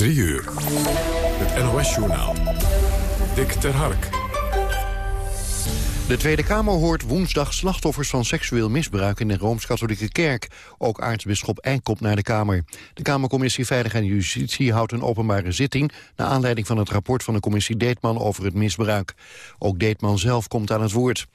3 uur. Het NOS-journaal. Dick ter Hark. De Tweede Kamer hoort woensdag slachtoffers van seksueel misbruik in de Rooms-Katholieke Kerk. Ook aartsbisschop Eijk naar de Kamer. De Kamercommissie Veiligheid en Justitie houdt een openbare zitting... naar aanleiding van het rapport van de commissie Deetman over het misbruik. Ook Deetman zelf komt aan het woord.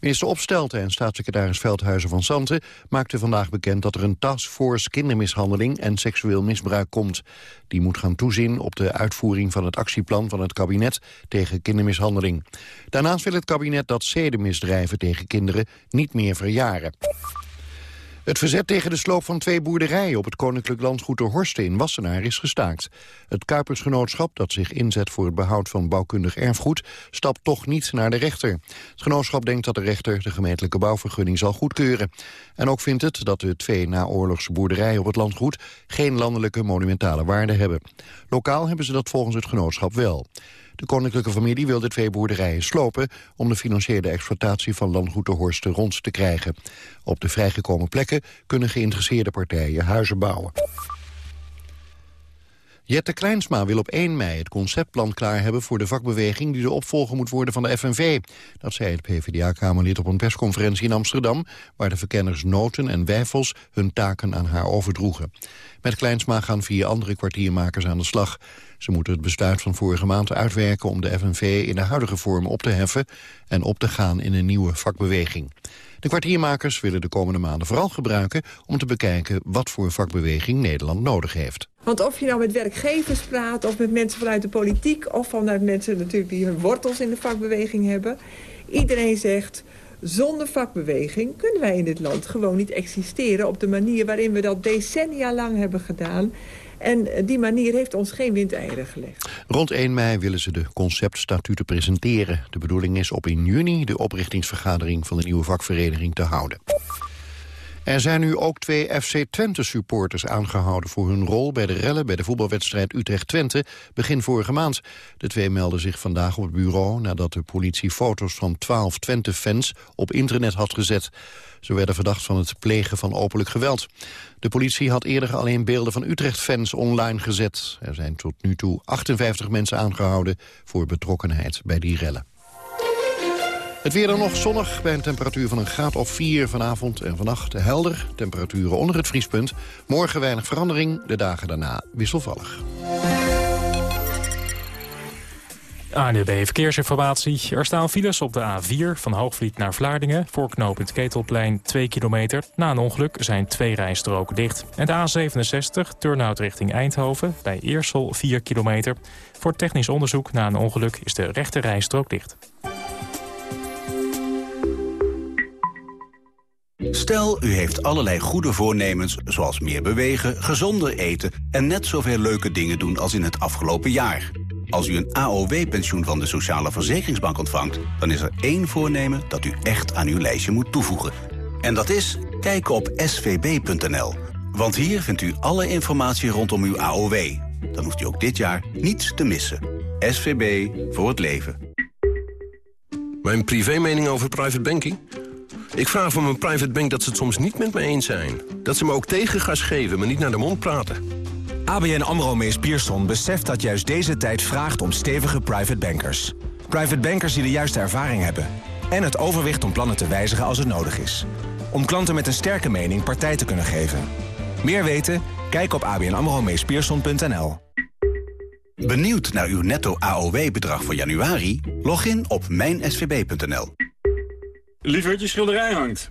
Minister Opstelten en staatssecretaris Veldhuizen van Santen maakten vandaag bekend dat er een taskforce kindermishandeling en seksueel misbruik komt. Die moet gaan toezien op de uitvoering van het actieplan van het kabinet tegen kindermishandeling. Daarnaast wil het kabinet dat zedenmisdrijven tegen kinderen niet meer verjaren. Het verzet tegen de sloop van twee boerderijen op het koninklijk landgoed de Horsten in Wassenaar is gestaakt. Het Kuipersgenootschap, dat zich inzet voor het behoud van bouwkundig erfgoed, stapt toch niet naar de rechter. Het genootschap denkt dat de rechter de gemeentelijke bouwvergunning zal goedkeuren. En ook vindt het dat de twee naoorlogse boerderijen op het landgoed geen landelijke monumentale waarde hebben. Lokaal hebben ze dat volgens het genootschap wel. De koninklijke familie wil de twee boerderijen slopen... om de financiële exploitatie van landgoed de rond te krijgen. Op de vrijgekomen plekken kunnen geïnteresseerde partijen huizen bouwen. Jette Kleinsma wil op 1 mei het conceptplan klaar hebben voor de vakbeweging die de opvolger moet worden van de FNV. Dat zei het PvdA-kamerlid op een persconferentie in Amsterdam, waar de verkenners Noten en Wijfels hun taken aan haar overdroegen. Met Kleinsma gaan vier andere kwartiermakers aan de slag. Ze moeten het besluit van vorige maand uitwerken om de FNV in de huidige vorm op te heffen en op te gaan in een nieuwe vakbeweging. De kwartiermakers willen de komende maanden vooral gebruiken om te bekijken wat voor vakbeweging Nederland nodig heeft. Want of je nou met werkgevers praat of met mensen vanuit de politiek... of vanuit mensen natuurlijk die hun wortels in de vakbeweging hebben... iedereen zegt, zonder vakbeweging kunnen wij in dit land gewoon niet existeren... op de manier waarin we dat decennia lang hebben gedaan... En die manier heeft ons geen windeieren gelegd. Rond 1 mei willen ze de conceptstatuten presenteren. De bedoeling is op in juni de oprichtingsvergadering van de nieuwe vakvereniging te houden. Er zijn nu ook twee FC Twente-supporters aangehouden... voor hun rol bij de rellen bij de voetbalwedstrijd Utrecht-Twente begin vorige maand. De twee melden zich vandaag op het bureau... nadat de politie foto's van 12 Twente-fans op internet had gezet. Ze werden verdacht van het plegen van openlijk geweld. De politie had eerder alleen beelden van Utrecht-fans online gezet. Er zijn tot nu toe 58 mensen aangehouden voor betrokkenheid bij die rellen. Het weer dan nog zonnig bij een temperatuur van een graad of 4 vanavond en vannacht helder. Temperaturen onder het vriespunt. Morgen weinig verandering, de dagen daarna wisselvallig. ANDB Verkeersinformatie. Er staan files op de A4 van Hoogvliet naar Vlaardingen... voor knooppunt Ketelplein 2 kilometer. Na een ongeluk zijn twee rijstroken dicht. En de A67, Turnhout richting Eindhoven, bij Eersel 4 kilometer. Voor technisch onderzoek na een ongeluk is de rechte rijstrook dicht. Stel, u heeft allerlei goede voornemens, zoals meer bewegen, gezonder eten... en net zoveel leuke dingen doen als in het afgelopen jaar. Als u een AOW-pensioen van de Sociale Verzekeringsbank ontvangt... dan is er één voornemen dat u echt aan uw lijstje moet toevoegen. En dat is kijken op svb.nl. Want hier vindt u alle informatie rondom uw AOW. Dan hoeft u ook dit jaar niets te missen. SVB voor het leven. Mijn privé-mening over private banking? Ik vraag van mijn private bank dat ze het soms niet met me eens zijn. Dat ze me ook tegengas geven, maar niet naar de mond praten. ABN AMRO Mees Pierson beseft dat juist deze tijd vraagt om stevige private bankers. Private bankers die de juiste ervaring hebben. En het overwicht om plannen te wijzigen als het nodig is. Om klanten met een sterke mening partij te kunnen geven. Meer weten? Kijk op abnamromeespierson.nl. Benieuwd naar uw netto AOW-bedrag voor januari? Log in op mijnsvb.nl. Lieverd, je schilderij hangt.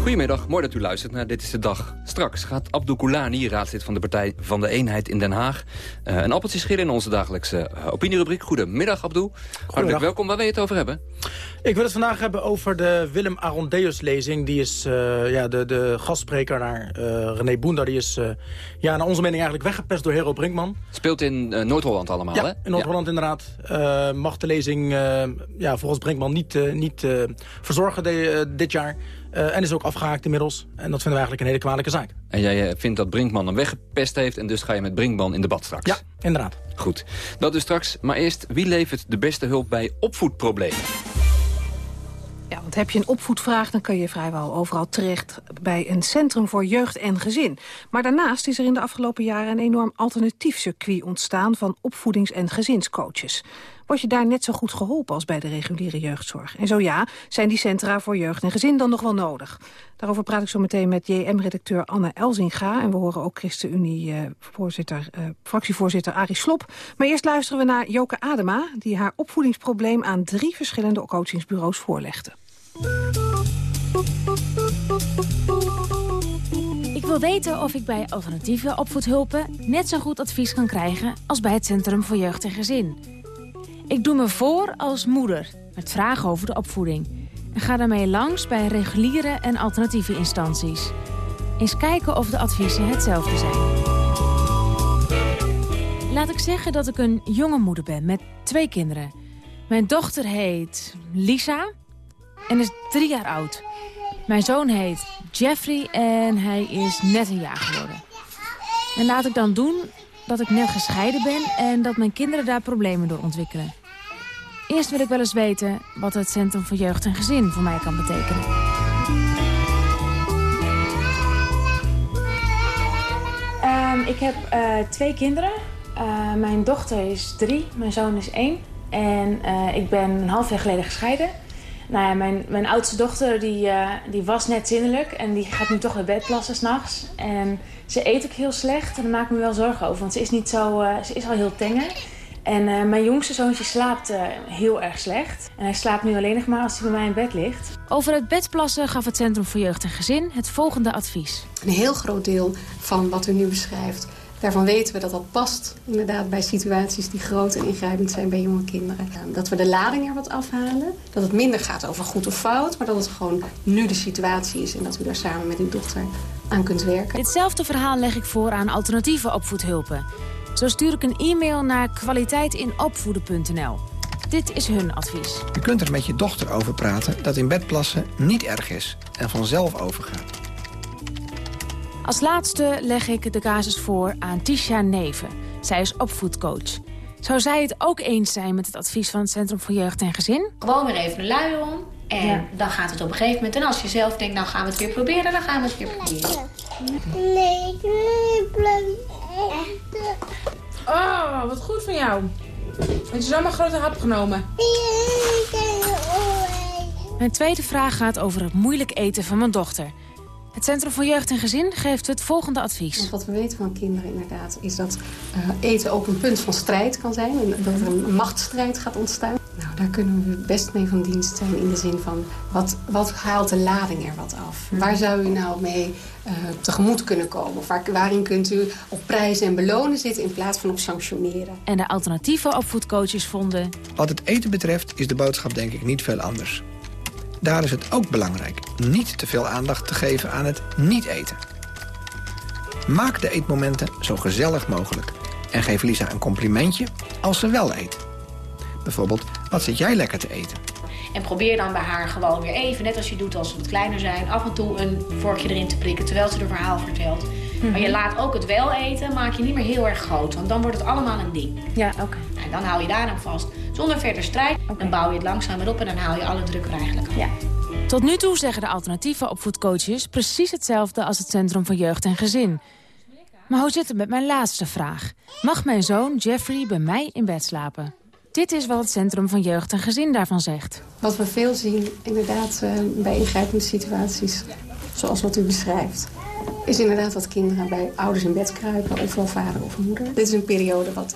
Goedemiddag, mooi dat u luistert naar Dit is de Dag. Straks gaat Abdou Koulani, raadslid van de Partij van de Eenheid in Den Haag... Uh, een appeltje schillen in onze dagelijkse uh, opinierubriek. Goedemiddag, Abdou. Hartelijk welkom. Waar wil je het over hebben? Ik wil het vandaag hebben over de Willem Arondeus-lezing. Die is uh, ja, de, de gastspreker naar René Boenda. Die is ja, naar onze mening eigenlijk weggepest door Hero Brinkman. Speelt in Noord-Holland allemaal, ja, hè? in Noord-Holland ja. inderdaad. mag de lezing ja, volgens Brinkman niet, niet verzorgen de, dit jaar... Uh, en is ook afgehaakt inmiddels. En dat vinden we eigenlijk een hele kwalijke zaak. En jij vindt dat Brinkman hem weggepest heeft... en dus ga je met Brinkman in debat straks? Ja, inderdaad. Goed. Dat dus straks. Maar eerst, wie levert de beste hulp bij opvoedproblemen? Ja, want heb je een opvoedvraag, dan kun je vrijwel overal terecht... bij een centrum voor jeugd en gezin. Maar daarnaast is er in de afgelopen jaren... een enorm alternatief circuit ontstaan van opvoedings- en gezinscoaches. Word je daar net zo goed geholpen als bij de reguliere jeugdzorg? En zo ja, zijn die centra voor jeugd en gezin dan nog wel nodig? Daarover praat ik zo meteen met JM-redacteur Anne Elzinga. En we horen ook ChristenUnie-voorzitter, uh, fractievoorzitter Arie Slop. Maar eerst luisteren we naar Joke Adema... die haar opvoedingsprobleem aan drie verschillende coachingsbureaus voorlegde. Ik wil weten of ik bij alternatieve opvoedhulpen net zo goed advies kan krijgen als bij het Centrum voor Jeugd en Gezin. Ik doe me voor als moeder met vragen over de opvoeding en ga daarmee langs bij reguliere en alternatieve instanties. Eens kijken of de adviezen hetzelfde zijn. Laat ik zeggen dat ik een jonge moeder ben met twee kinderen. Mijn dochter heet Lisa en is drie jaar oud. Mijn zoon heet Jeffrey en hij is net een jaar geworden. En laat ik dan doen dat ik net gescheiden ben en dat mijn kinderen daar problemen door ontwikkelen. Eerst wil ik wel eens weten wat het Centrum voor Jeugd en Gezin voor mij kan betekenen. Um, ik heb uh, twee kinderen. Uh, mijn dochter is drie, mijn zoon is één. En uh, ik ben een half jaar geleden gescheiden. Nou ja, mijn, mijn oudste dochter die, die was net zinnelijk en die gaat nu toch weer bedplassen s'nachts. En ze eet ook heel slecht en daar maak ik me wel zorgen over, want ze is, niet zo, ze is al heel tenger. En uh, mijn jongste zoontje slaapt heel erg slecht. En hij slaapt nu alleen nog maar als hij bij mij in bed ligt. Over het bedplassen gaf het Centrum voor Jeugd en Gezin het volgende advies. Een heel groot deel van wat u nu beschrijft Daarvan weten we dat dat past inderdaad bij situaties die groot en ingrijpend zijn bij jonge kinderen. Dat we de lading er wat afhalen. Dat het minder gaat over goed of fout, maar dat het gewoon nu de situatie is. En dat u daar samen met uw dochter aan kunt werken. Ditzelfde verhaal leg ik voor aan alternatieve opvoedhulpen. Zo stuur ik een e-mail naar kwaliteitinopvoeden.nl. Dit is hun advies. Je kunt er met je dochter over praten dat in bed plassen niet erg is en vanzelf overgaat. Als laatste leg ik de casus voor aan Tisha Neven. Zij is opvoedcoach. Zou zij het ook eens zijn met het advies van het Centrum voor Jeugd en Gezin? Gewoon weer even de luier om. En ja. dan gaat het op een gegeven moment. En als je zelf denkt, nou gaan we het weer proberen, dan gaan we het weer proberen. Nee, nee, Oh, wat goed van jou. Je zomaar een grote hap genomen? Mijn tweede vraag gaat over het moeilijk eten van mijn dochter. Het Centrum voor Jeugd en Gezin geeft het volgende advies. Want wat we weten van kinderen inderdaad is dat uh, eten ook een punt van strijd kan zijn. En dat er een machtsstrijd gaat ontstaan. Nou, daar kunnen we best mee van dienst zijn in de zin van... wat, wat haalt de lading er wat af? Waar zou u nou mee uh, tegemoet kunnen komen? Of waar, waarin kunt u op prijzen en belonen zitten in plaats van op sanctioneren? En de alternatieve opvoedcoaches vonden... Wat het eten betreft is de boodschap denk ik niet veel anders. Daar is het ook belangrijk niet te veel aandacht te geven aan het niet eten. Maak de eetmomenten zo gezellig mogelijk. En geef Lisa een complimentje als ze wel eet. Bijvoorbeeld, wat zit jij lekker te eten? En probeer dan bij haar gewoon weer even, net als je doet als ze wat kleiner zijn... af en toe een vorkje erin te prikken terwijl ze de verhaal vertelt. Mm -hmm. Maar je laat ook het wel eten, maak je niet meer heel erg groot. Want dan wordt het allemaal een ding. Ja, oké. Okay. En dan hou je daar aan vast. Zonder verder strijd. Okay. Dan bouw je het langzamer op en dan haal je alle druk er eigenlijk af. Ja. Tot nu toe zeggen de alternatieve opvoedcoaches precies hetzelfde als het Centrum voor Jeugd en Gezin. Maar hoe zit het met mijn laatste vraag? Mag mijn zoon Jeffrey bij mij in bed slapen? Dit is wat het Centrum van Jeugd en Gezin daarvan zegt. Wat we veel zien, inderdaad, uh, bij ingrijpende situaties, zoals wat u beschrijft... is inderdaad dat kinderen bij ouders in bed kruipen, ofwel vader of moeder. Dit is een periode wat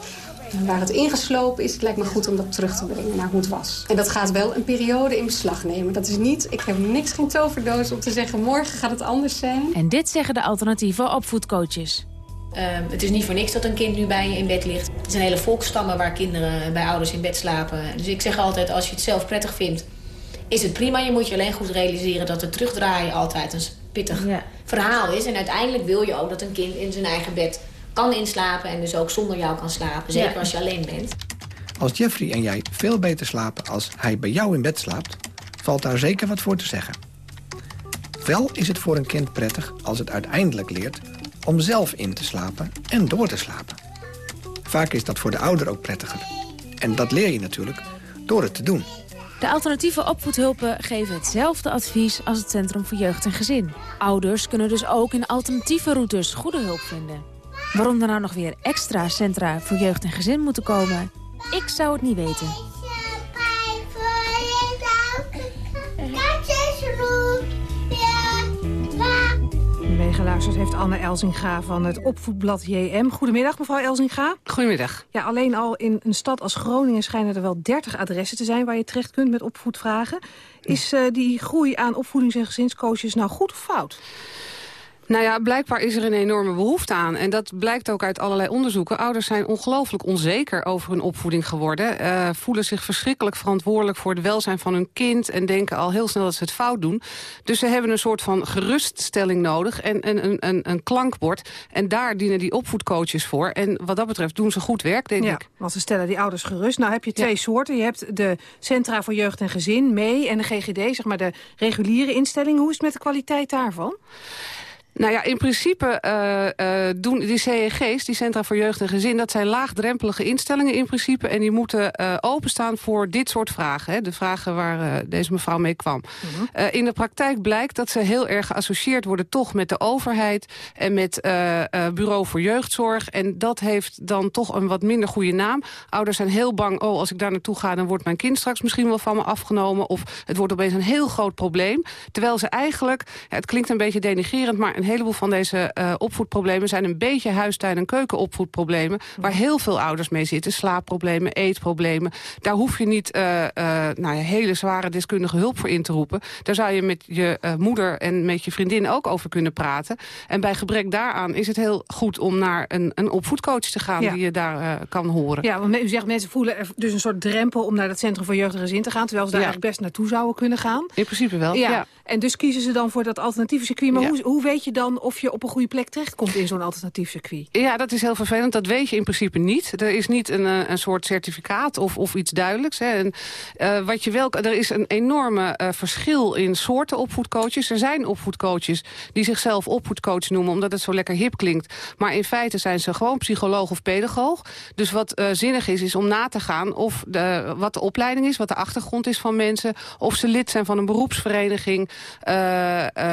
waar het ingeslopen is, het lijkt me goed om dat terug te brengen naar hoe het was. En dat gaat wel een periode in beslag nemen. Dat is niet, ik heb niks, geen toverdoos om te zeggen... morgen gaat het anders zijn. En dit zeggen de alternatieve opvoedcoaches. Um, het is niet voor niks dat een kind nu bij je in bed ligt. Het zijn hele volkstammen waar kinderen bij ouders in bed slapen. Dus ik zeg altijd, als je het zelf prettig vindt, is het prima. Je moet je alleen goed realiseren dat het terugdraaien altijd een pittig verhaal is. En uiteindelijk wil je ook dat een kind in zijn eigen bed kan inslapen... en dus ook zonder jou kan slapen, zeker als je alleen bent. Als Jeffrey en jij veel beter slapen als hij bij jou in bed slaapt... valt daar zeker wat voor te zeggen. Wel is het voor een kind prettig als het uiteindelijk leert om zelf in te slapen en door te slapen. Vaak is dat voor de ouder ook prettiger. En dat leer je natuurlijk door het te doen. De alternatieve opvoedhulpen geven hetzelfde advies als het Centrum voor Jeugd en Gezin. Ouders kunnen dus ook in alternatieve routes goede hulp vinden. Waarom er nou nog weer extra centra voor jeugd en gezin moeten komen, ik zou het niet weten. Geluisterd heeft Anne Elzinga van het opvoedblad JM. Goedemiddag, mevrouw Elzinga. Goedemiddag. Ja, alleen al in een stad als Groningen schijnen er wel 30 adressen te zijn... waar je terecht kunt met opvoedvragen. Is uh, die groei aan opvoedings- en gezinscoaches nou goed of fout? Nou ja, blijkbaar is er een enorme behoefte aan. En dat blijkt ook uit allerlei onderzoeken. Ouders zijn ongelooflijk onzeker over hun opvoeding geworden. Uh, voelen zich verschrikkelijk verantwoordelijk voor het welzijn van hun kind... en denken al heel snel dat ze het fout doen. Dus ze hebben een soort van geruststelling nodig en een, een, een, een klankbord. En daar dienen die opvoedcoaches voor. En wat dat betreft doen ze goed werk, denk ja, ik. want ze stellen die ouders gerust. Nou heb je twee soorten. Je hebt de Centra voor Jeugd en Gezin, mee en de GGD, zeg maar de reguliere instelling. Hoe is het met de kwaliteit daarvan? Nou ja, in principe uh, uh, doen die CEG's, die Centra voor Jeugd en Gezin... dat zijn laagdrempelige instellingen in principe... en die moeten uh, openstaan voor dit soort vragen. Hè, de vragen waar deze mevrouw mee kwam. -hmm. in de praktijk blijkt dat ze heel erg geassocieerd worden... toch met de overheid en met Bureau voor Jeugdzorg. En dat heeft dan toch een wat minder goede naam. Ouders zijn heel bang, oh, als ik daar naartoe ga... dan wordt mijn kind straks misschien wel van me afgenomen... of het wordt opeens een heel groot probleem. Terwijl ze eigenlijk, ja, het klinkt een beetje denigerend... maar een heleboel van deze uh, opvoedproblemen zijn een beetje huistuin- en keukenopvoedproblemen. Waar heel veel ouders mee zitten. Slaapproblemen, eetproblemen. Daar hoef je niet uh, uh, nou hele zware deskundige hulp voor in te roepen. Daar zou je met je moeder en met je vriendin ook over kunnen praten. En bij gebrek daaraan is het heel goed om naar een, een opvoedcoach te gaan ja. die je daar kan horen. Ja, want u zegt mensen voelen er dus een soort drempel om naar het Centrum voor Jeugd en Gezin te gaan. Terwijl ze daar ja. eigenlijk best naartoe zouden kunnen gaan. In principe wel, ja. ja. En dus kiezen ze dan voor dat alternatieve circuit. Maar hoe, hoe weet je dan of je op een goede plek terechtkomt in zo'n alternatief circuit? Ja, dat is heel vervelend. Dat weet je in principe niet. Er is niet een, een soort certificaat of, of iets duidelijks. Hè. En, uh, wat je wel, er is een enorme uh, verschil in soorten opvoedcoaches. Er zijn opvoedcoaches die zichzelf opvoedcoach noemen... omdat het zo lekker hip klinkt. Maar in feite zijn ze gewoon psycholoog of pedagoog. Dus wat uh, zinnig is, is om na te gaan... of de, wat de opleiding is, wat de achtergrond is van mensen... of ze lid zijn van een beroepsvereniging.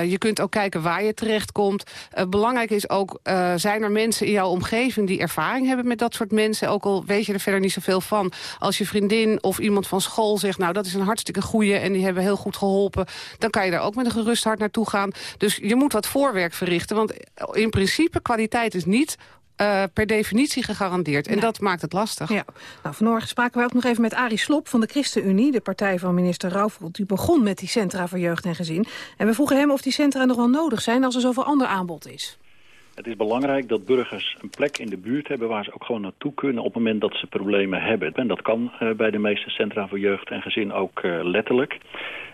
Je kunt ook kijken waar je terechtkomt. Uh, belangrijk is ook, zijn er mensen in jouw omgeving die ervaring hebben met dat soort mensen? Ook al weet je er verder niet zoveel van. Als je vriendin of iemand van school zegt, nou dat is een hartstikke goeie en die hebben heel goed geholpen. Dan kan je daar ook met een gerust hart naartoe gaan. Dus je moet wat voorwerk verrichten. Want in principe, kwaliteit is niet uh, per definitie gegarandeerd. En ja. dat maakt het lastig. Ja. Nou, vanmorgen spraken we ook nog even met Arie Slop van de ChristenUnie... de partij van minister Rauwvoet. Die begon met die centra voor jeugd en gezin. En we vroegen hem of die centra nog wel nodig zijn... als er zoveel ander aanbod is. Het is belangrijk dat burgers een plek in de buurt hebben waar ze ook gewoon naartoe kunnen op het moment dat ze problemen hebben. En dat kan uh, bij de meeste centra voor jeugd en gezin ook uh, letterlijk.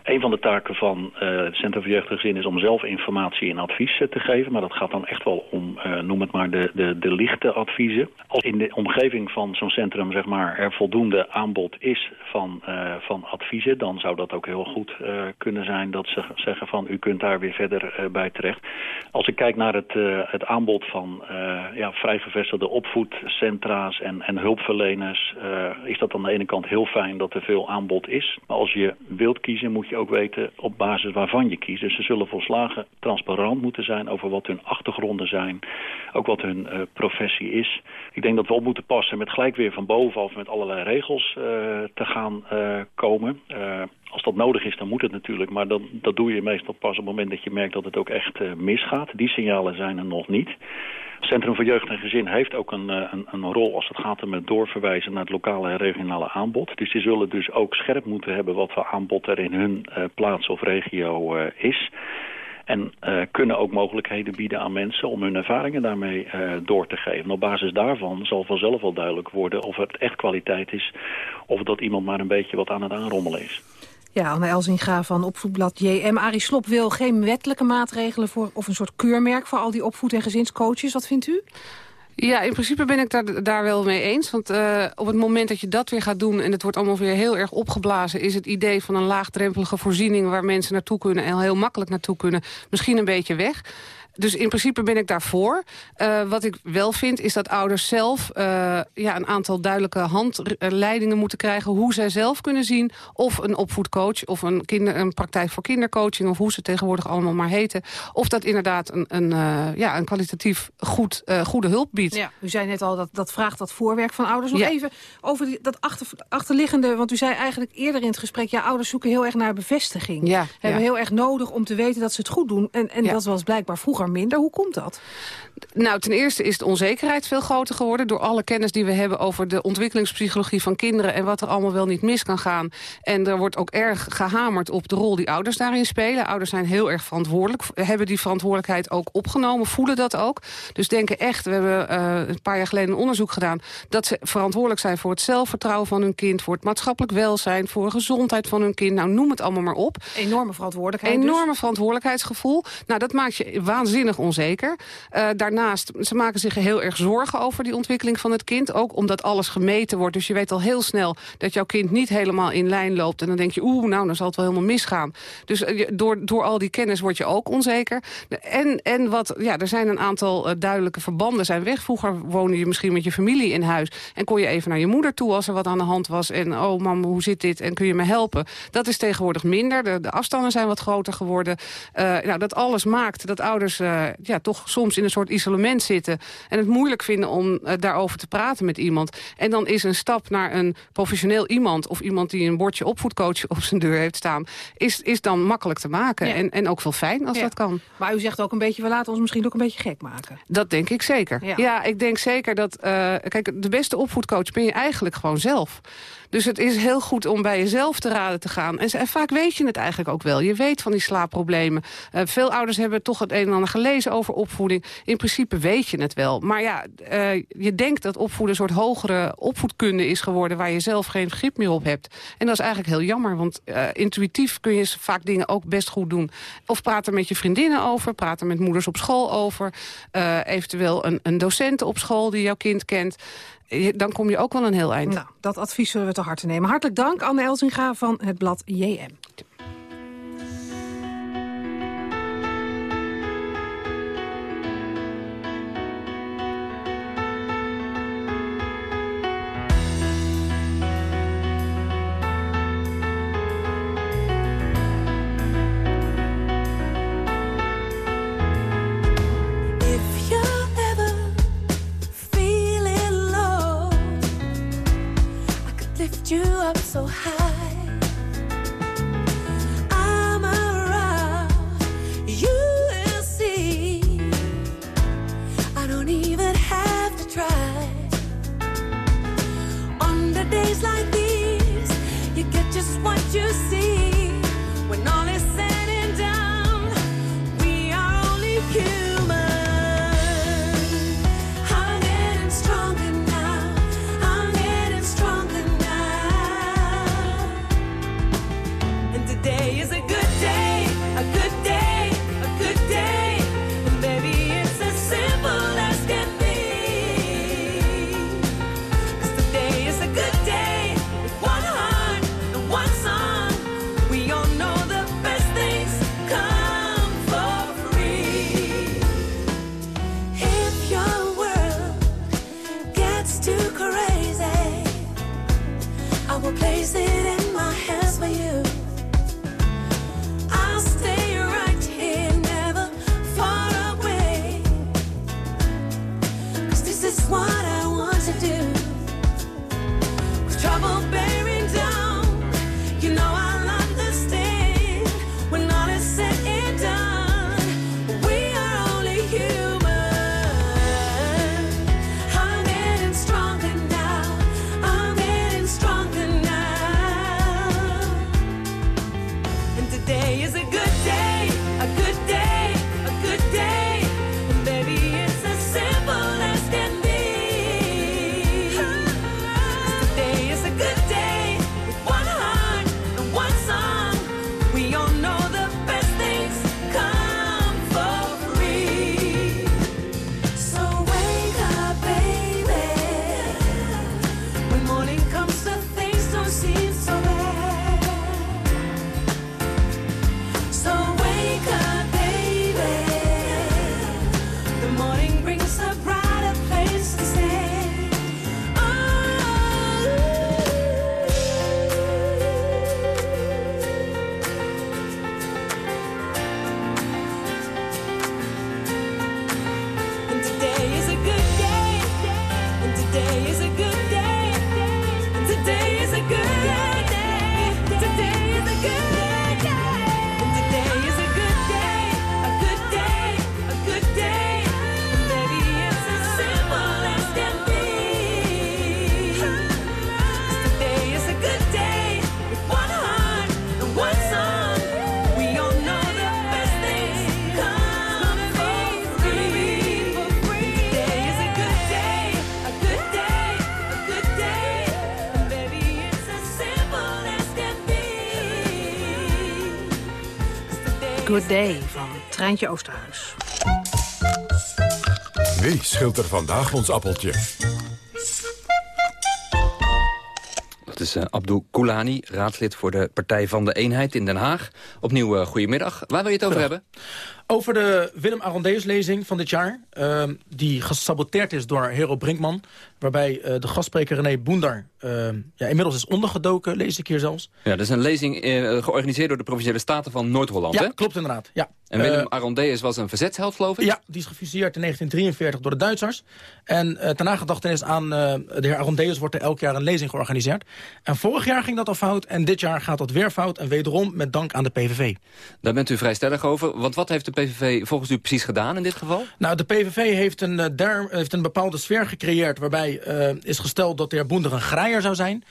Een van de taken van uh, het Centrum voor Jeugd en Gezin is om zelf informatie en advies te geven. Maar dat gaat dan echt wel om, uh, noem het maar, de, de, de lichte adviezen. Als in de omgeving van zo'n centrum zeg maar, er voldoende aanbod is van, van adviezen... dan zou dat ook heel goed kunnen zijn dat ze zeggen van u kunt daar weer verder bij terecht. Als ik kijk naar het, het aanbod van ja, vrijgevestigde opvoedcentra's en, en hulpverleners... is dat aan de ene kant heel fijn dat er veel aanbod is. Maar als je wilt kiezen moet je ook weten op basis waarvan je kiest. Dus ze zullen volslagen transparant moeten zijn over wat hun achtergronden zijn. Ook wat hun uh, professie is. Ik denk dat we op moeten passen met gelijk weer van bovenaf met allerlei regels uh, te gaan uh, komen. als dat nodig is, dan moet het natuurlijk. Maar dan, dat doe je meestal pas op het moment dat je merkt dat het ook echt misgaat. Die signalen zijn er nog niet. Centrum voor Jeugd en Gezin heeft ook een, een, een, rol als het gaat om het doorverwijzen naar het lokale en regionale aanbod. Dus die zullen dus ook scherp moeten hebben wat voor aanbod er in hun plaats of regio is. En kunnen ook mogelijkheden bieden aan mensen om hun ervaringen daarmee door te geven. En op basis daarvan zal vanzelf wel duidelijk worden of het echt kwaliteit is... of dat iemand maar een beetje wat aan het aanrommelen is. Ja, Anne Elzinga van opvoedblad JM. Arie Slop wil geen wettelijke maatregelen voor, of een soort keurmerk voor al die opvoed- en gezinscoaches. Wat vindt u? Ja, in principe ben ik daar, daar wel mee eens. Want uh, op het moment dat je dat weer gaat doen... en het wordt allemaal weer heel erg opgeblazen... is het idee van een laagdrempelige voorziening... waar mensen naartoe kunnen en heel makkelijk naartoe kunnen... misschien een beetje weg dus in principe ben ik daarvoor. Uh, wat ik wel vind is dat ouders zelf uh, ja, een aantal duidelijke handleidingen moeten krijgen... hoe zij zelf kunnen zien of een opvoedcoach... of een, kinder, een praktijk voor kindercoaching... of hoe ze tegenwoordig allemaal maar heten... of dat inderdaad een, een, uh, ja, een kwalitatief goed, goede hulp biedt. Ja, u zei net al, dat, dat vraagt dat voorwerk van ouders. Nog even over die, dat achter, achterliggende... want u zei eigenlijk eerder in het gesprek... ja, ouders zoeken heel erg naar bevestiging. Ja, Hebben ja. heel erg nodig om te weten dat ze het goed doen. En, en dat was blijkbaar vroeger minder. Hoe komt dat? Nou, ten eerste is de onzekerheid veel groter geworden... door alle kennis die we hebben over de ontwikkelingspsychologie van kinderen... en wat er allemaal wel niet mis kan gaan. En er wordt ook erg gehamerd op de rol die ouders daarin spelen. Ouders zijn heel erg verantwoordelijk, hebben die verantwoordelijkheid ook opgenomen... voelen dat ook. Dus denken echt, we hebben uh, een paar jaar geleden een onderzoek gedaan... dat ze verantwoordelijk zijn voor het zelfvertrouwen van hun kind... voor het maatschappelijk welzijn, voor de gezondheid van hun kind. Nou, noem het allemaal maar op. Enorme verantwoordelijkheid Enorme dus. verantwoordelijkheidsgevoel. Nou, dat maakt je waanzinnig onzeker. Uh, daarnaast, ze maken zich heel erg zorgen over die ontwikkeling van het kind. Ook omdat alles gemeten wordt. Dus je weet al heel snel dat jouw kind niet helemaal in lijn loopt. En dan denk je, oeh, nou, dan zal het wel helemaal misgaan. Dus uh, door, door al die kennis word je ook onzeker. En, en wat, ja, er zijn een aantal uh, duidelijke verbanden zijn weg. Vroeger woonde je misschien met je familie in huis. En kon je even naar je moeder toe als er wat aan de hand was. En, oh mam, hoe zit dit? En kun je me helpen? Dat is tegenwoordig minder. De, de afstanden zijn wat groter geworden. nou, dat alles maakt dat ouders uh, ja, toch soms in een soort isolement zitten... en het moeilijk vinden om uh, daarover te praten met iemand. En dan is een stap naar een professioneel iemand... of iemand die een bordje opvoedcoach op zijn deur heeft staan... is, is dan makkelijk te maken. Ja. En, en ook wel fijn als Ja. dat kan. Maar u zegt ook een beetje, we laten ons misschien ook een beetje gek maken. Dat denk ik zeker. Ja. Ja, ik denk zeker dat... uh, kijk, de beste opvoedcoach ben je eigenlijk gewoon zelf. Dus het is heel goed om bij jezelf te raden te gaan. En, vaak weet je het eigenlijk ook wel. Je weet van die slaapproblemen. Uh, veel ouders hebben toch het een en ander gelezen over opvoeding. In principe weet je het wel. Maar ja, uh, je denkt dat opvoeden een soort hogere opvoedkunde is geworden... waar je zelf geen grip meer op hebt. En dat is eigenlijk heel jammer. Want uh, intuïtief kun je vaak dingen ook best goed doen. Of praat er met je vriendinnen over. Praat er met moeders op school over. Eventueel een, een docent op school die jouw kind kent dan kom je ook wel een heel eind. Nou, dat advies zullen we te harte nemen. Hartelijk dank, Anne Elzinga van het blad JM. So high. Van Treintje Oosterhuis. Wie scheelt er vandaag ons appeltje? Dat is uh, Abdul Koulani, raadslid voor de Partij van de Eenheid in Den Haag. Opnieuw uh, goedemiddag. Waar wil je het over hebben? Over de Willem Arondeus-lezing van dit jaar. Uh, die gesaboteerd is door Hero Brinkman. Waarbij uh, de gastspreker René Boendar uh, ja, inmiddels is ondergedoken, lees ik hier zelfs. Ja, dat is een lezing georganiseerd door de Provinciale Staten van Noord-Holland, Ja, hè? klopt inderdaad. Ja. En Willem Arondeus was een verzetsheld, geloof ik? Ja, die is gefuseerd in 1943 door de Duitsers. En ten nagedachtenis aan de heer Arondeus wordt er elk jaar een lezing georganiseerd. En vorig jaar ging dat al fout en dit jaar gaat dat weer fout. En wederom met dank aan de PVV. Daar bent u vrij stellig over. Want wat heeft de PVV volgens u precies gedaan in dit geval? Nou, de PVV heeft een, uh, der, heeft een bepaalde sfeer gecreëerd... waarbij is gesteld dat de heer Boender een graaier zou zijn.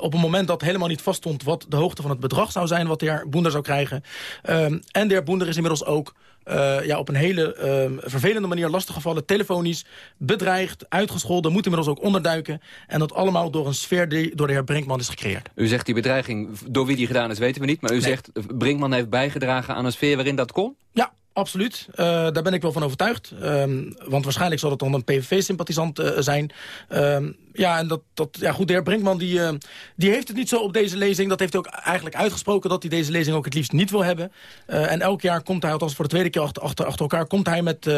op een moment dat helemaal niet vaststond wat de hoogte van het bedrag zou zijn... wat de heer Boender zou krijgen. en de heer Boender is inmiddels ook uh, ja, op een hele uh, vervelende manier lastiggevallen. Telefonisch, bedreigd, uitgescholden, moet inmiddels ook onderduiken. En dat allemaal door een sfeer die door de heer Brinkman is gecreëerd. U zegt die bedreiging, door wie die gedaan is, weten we niet. Maar u nee. zegt, Brinkman heeft bijgedragen aan een sfeer waarin dat kon? Ja, Absoluut, uh, daar ben ik wel van overtuigd. Um, want waarschijnlijk zal het dan een PVV-sympathisant uh, zijn. Um, ja, en dat, dat, ja, goed, de heer Brinkman die, uh, die heeft het niet zo op deze lezing. Dat heeft hij ook eigenlijk uitgesproken dat hij deze lezing ook het liefst niet wil hebben. en elk jaar komt hij, althans voor de tweede keer achter, achter, achter elkaar... komt hij met,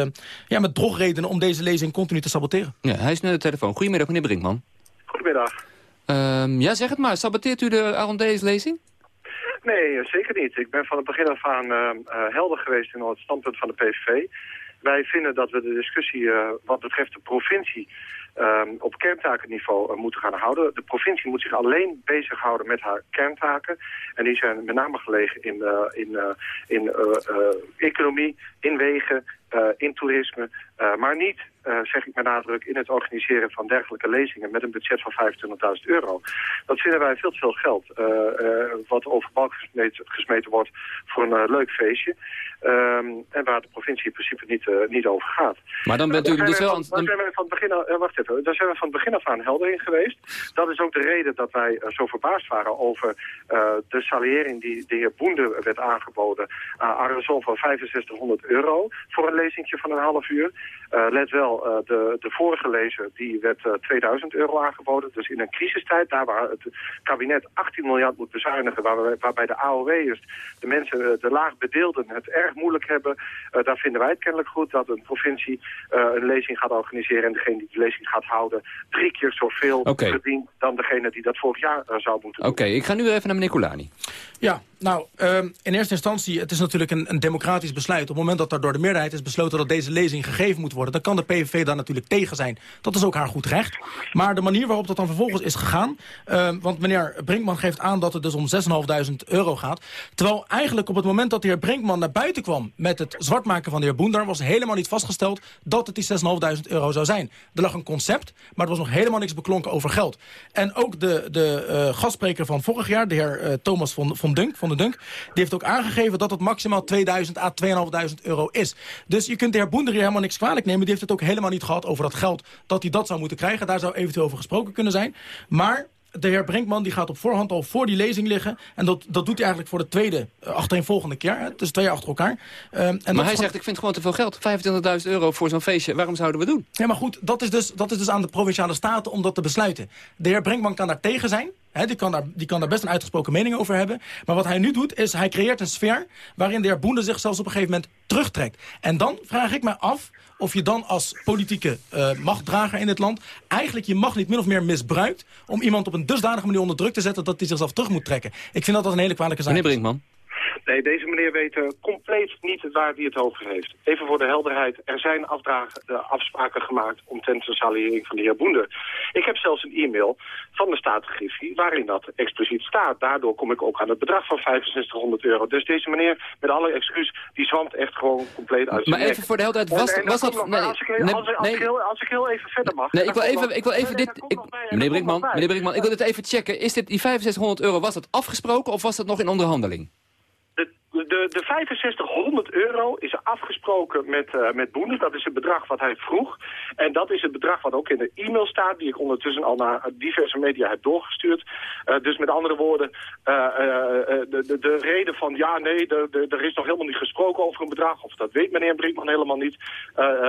ja, met drogredenen om deze lezing continu te saboteren. Ja, hij is naar de telefoon. Goedemiddag, meneer Brinkman. Goedemiddag. Um, ja, zeg het maar. Saboteert u de Arondees-lezing? Nee, zeker niet. Ik ben van het begin af aan uh, uh, helder geweest in het standpunt van de PVV. Wij vinden dat we de discussie uh, wat betreft de provincie um, op kerntakenniveau moeten gaan houden. De provincie moet zich alleen bezighouden met haar kerntaken. En die zijn met name gelegen in, in, in economie, in wegen, in toerisme, maar niet uh, zeg ik met nadruk, in het organiseren van dergelijke lezingen met een budget van 25.000 euro. Dat vinden wij veel te veel geld, wat overbalk gesmeten, gesmeten wordt voor een leuk feestje. Um, en waar de provincie in principe niet, niet over gaat. Maar dan bent u dus wel... Daar zijn we van het begin af, wacht even, daar zijn we van het begin af aan helder in geweest. Dat is ook de reden dat wij zo verbaasd waren over de salariering die de heer Boende werd aangeboden aan een van 6500 euro voor een lezingje van een half uur. let wel, uh, de, de vorige lezer die werd uh, 2000 euro aangeboden. Dus in een crisistijd, daar waar het kabinet 18 miljard moet bezuinigen... Waar, waarbij de AOW'ers, de mensen, de laagbedeelden het erg moeilijk hebben... daar vinden wij het kennelijk goed dat een provincie een lezing gaat organiseren... en degene die de lezing gaat houden drie keer zoveel okay. verdient... dan degene die dat vorig jaar zou moeten doen. Oké, okay, ik ga nu even naar meneer Koulani. Ja, nou, um, in eerste instantie, het is natuurlijk een, een, democratisch besluit. Op het moment dat er door de meerderheid is besloten dat deze lezing gegeven moet worden... dan kan de PVV daar natuurlijk tegen zijn. Dat is ook haar goed recht. Maar de manier waarop dat dan vervolgens is gegaan... Um, want meneer Brinkman geeft aan dat het dus om 6.500 euro gaat. Terwijl eigenlijk op het moment dat de heer Brinkman naar buiten kwam... met het zwartmaken van de heer Boendar... was helemaal niet vastgesteld dat het die 6.500 euro zou zijn. Er lag een concept, maar er was nog helemaal niks beklonken over geld. En ook de, de uh, gastspreker van vorig jaar, de heer uh, Thomas van, van Dunk... Van de Dunk, die heeft ook aangegeven dat het maximaal 2000 à 2.500 euro is. Dus je kunt de heer Boender hier helemaal niks kwalijk nemen. Die heeft het ook helemaal niet gehad over dat geld dat hij dat zou moeten krijgen. Daar zou eventueel over gesproken kunnen zijn. Maar de heer Brinkman die gaat op voorhand al voor die lezing liggen. En dat, dat doet hij eigenlijk voor de tweede uh, achtereenvolgende keer. Hè? Dus twee jaar achter elkaar. Um, en maar hij zegt, ik vind gewoon te veel geld. 25.000 euro voor zo'n feestje. Waarom zouden we doen? Ja, maar goed, dat is, dus, dat is dus aan de Provinciale Staten om dat te besluiten. De heer Brinkman kan daar tegen zijn. Die, kan daar, die kan daar best een uitgesproken mening over hebben. Maar wat hij nu doet, is hij creëert een sfeer... waarin de heer Boende zich zelfs op een gegeven moment terugtrekt. En dan vraag ik me af of je dan als politieke uh, machtdrager in het land... eigenlijk je macht niet min of meer misbruikt... om iemand op een dusdanige manier onder druk te zetten... dat hij zichzelf terug moet trekken. Ik vind dat dat een hele kwalijke zaak Meneer Brinkman. Nee, deze meneer weet uh, compleet niet waar hij het over heeft. Even voor de helderheid, er zijn afdragen, uh, afspraken gemaakt omtrent de salariering van de heer Boender. Ik heb zelfs een e-mail van de Staatengriffie waarin dat expliciet staat. Daardoor kom ik ook aan het bedrag van 6500 euro. Dus deze meneer, met alle excuus, die zwamt echt gewoon compleet uit Maar even voor de helderheid, was, was dat... Nog, nee, als, ik, nee, als, als, nee. ik heel, als ik heel even verder mag... Nee, ik wil even, ik wil even dit... Ik, meneer, Brinkman, meneer Brinkman, ik wil dit even checken. Is dit die 6500 euro, was dat afgesproken of was dat nog in onderhandeling? De, de 6500 euro is afgesproken met, eh met Boende. Dat is het bedrag wat hij vroeg. En dat is het bedrag wat ook in de e-mail staat... die ik ondertussen al naar diverse media heb doorgestuurd. Eh, dus met andere woorden, eh, de, de, de reden van... ja, nee, er is nog helemaal niet gesproken over een bedrag... of dat weet meneer Brinkman helemaal niet.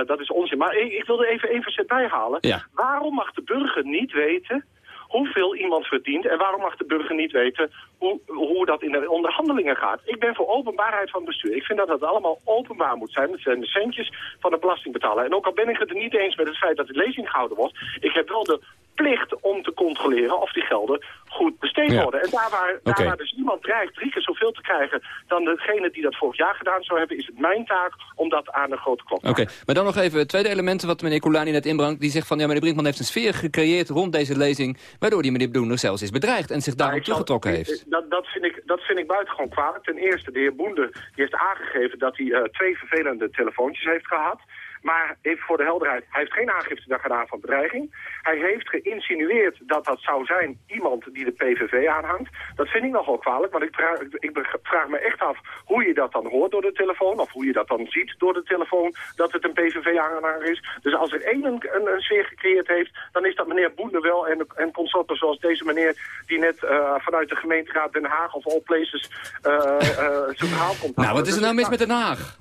Dat is onzin. Maar ik, ik wilde even één verzet bijhalen. Ja. Waarom mag de burger niet weten hoeveel iemand verdient... en waarom mag de burger niet weten hoe, hoe dat in de onderhandelingen gaat? Ik ben voor openbaarheid van bestuur. Ik vind dat dat allemaal openbaar moet zijn. Dat zijn de centjes van de belastingbetaler. En ook al ben ik het er niet eens met het feit dat de lezing gehouden wordt... ik heb wel de plicht om te controleren of die gelden goed besteed Ja. worden. En daar waar, daar waar dus iemand dreigt drie keer zoveel te krijgen... dan degene die dat vorig jaar gedaan zou hebben... is het mijn taak om dat aan de grote klok te Oké, maar dan nog even het tweede element wat meneer Colani net inbrangt. Die zegt van, ja, meneer Brinkman heeft een sfeer gecreëerd rond deze lezing... waardoor die meneer Boender zelfs is bedreigd en zich daarom ik zal- teruggetrokken heeft. Dat, dat, vind ik, dat vind ik buitengewoon kwalijk. Ten eerste, de heer Boende die heeft aangegeven dat hij eh, twee vervelende telefoontjes heeft gehad. Maar even voor de helderheid, hij heeft geen aangifte gedaan van bedreiging. Hij heeft geïnsinueerd dat dat zou zijn iemand die de PVV aanhangt. Dat vind ik nogal kwalijk, want ik vraag, ik vraag me echt af hoe je dat dan hoort door de telefoon... of hoe je dat dan ziet door de telefoon, dat het een PVV-aanhanger is. Dus als er één een, een, een sfeer gecreëerd heeft, dan is dat meneer Boende wel... en, en consorten zoals deze meneer die net eh, vanuit de gemeenteraad Den Haag of all places eh, eh, zijn verhaal komt Nou, wat is er nou mis met Den Haag?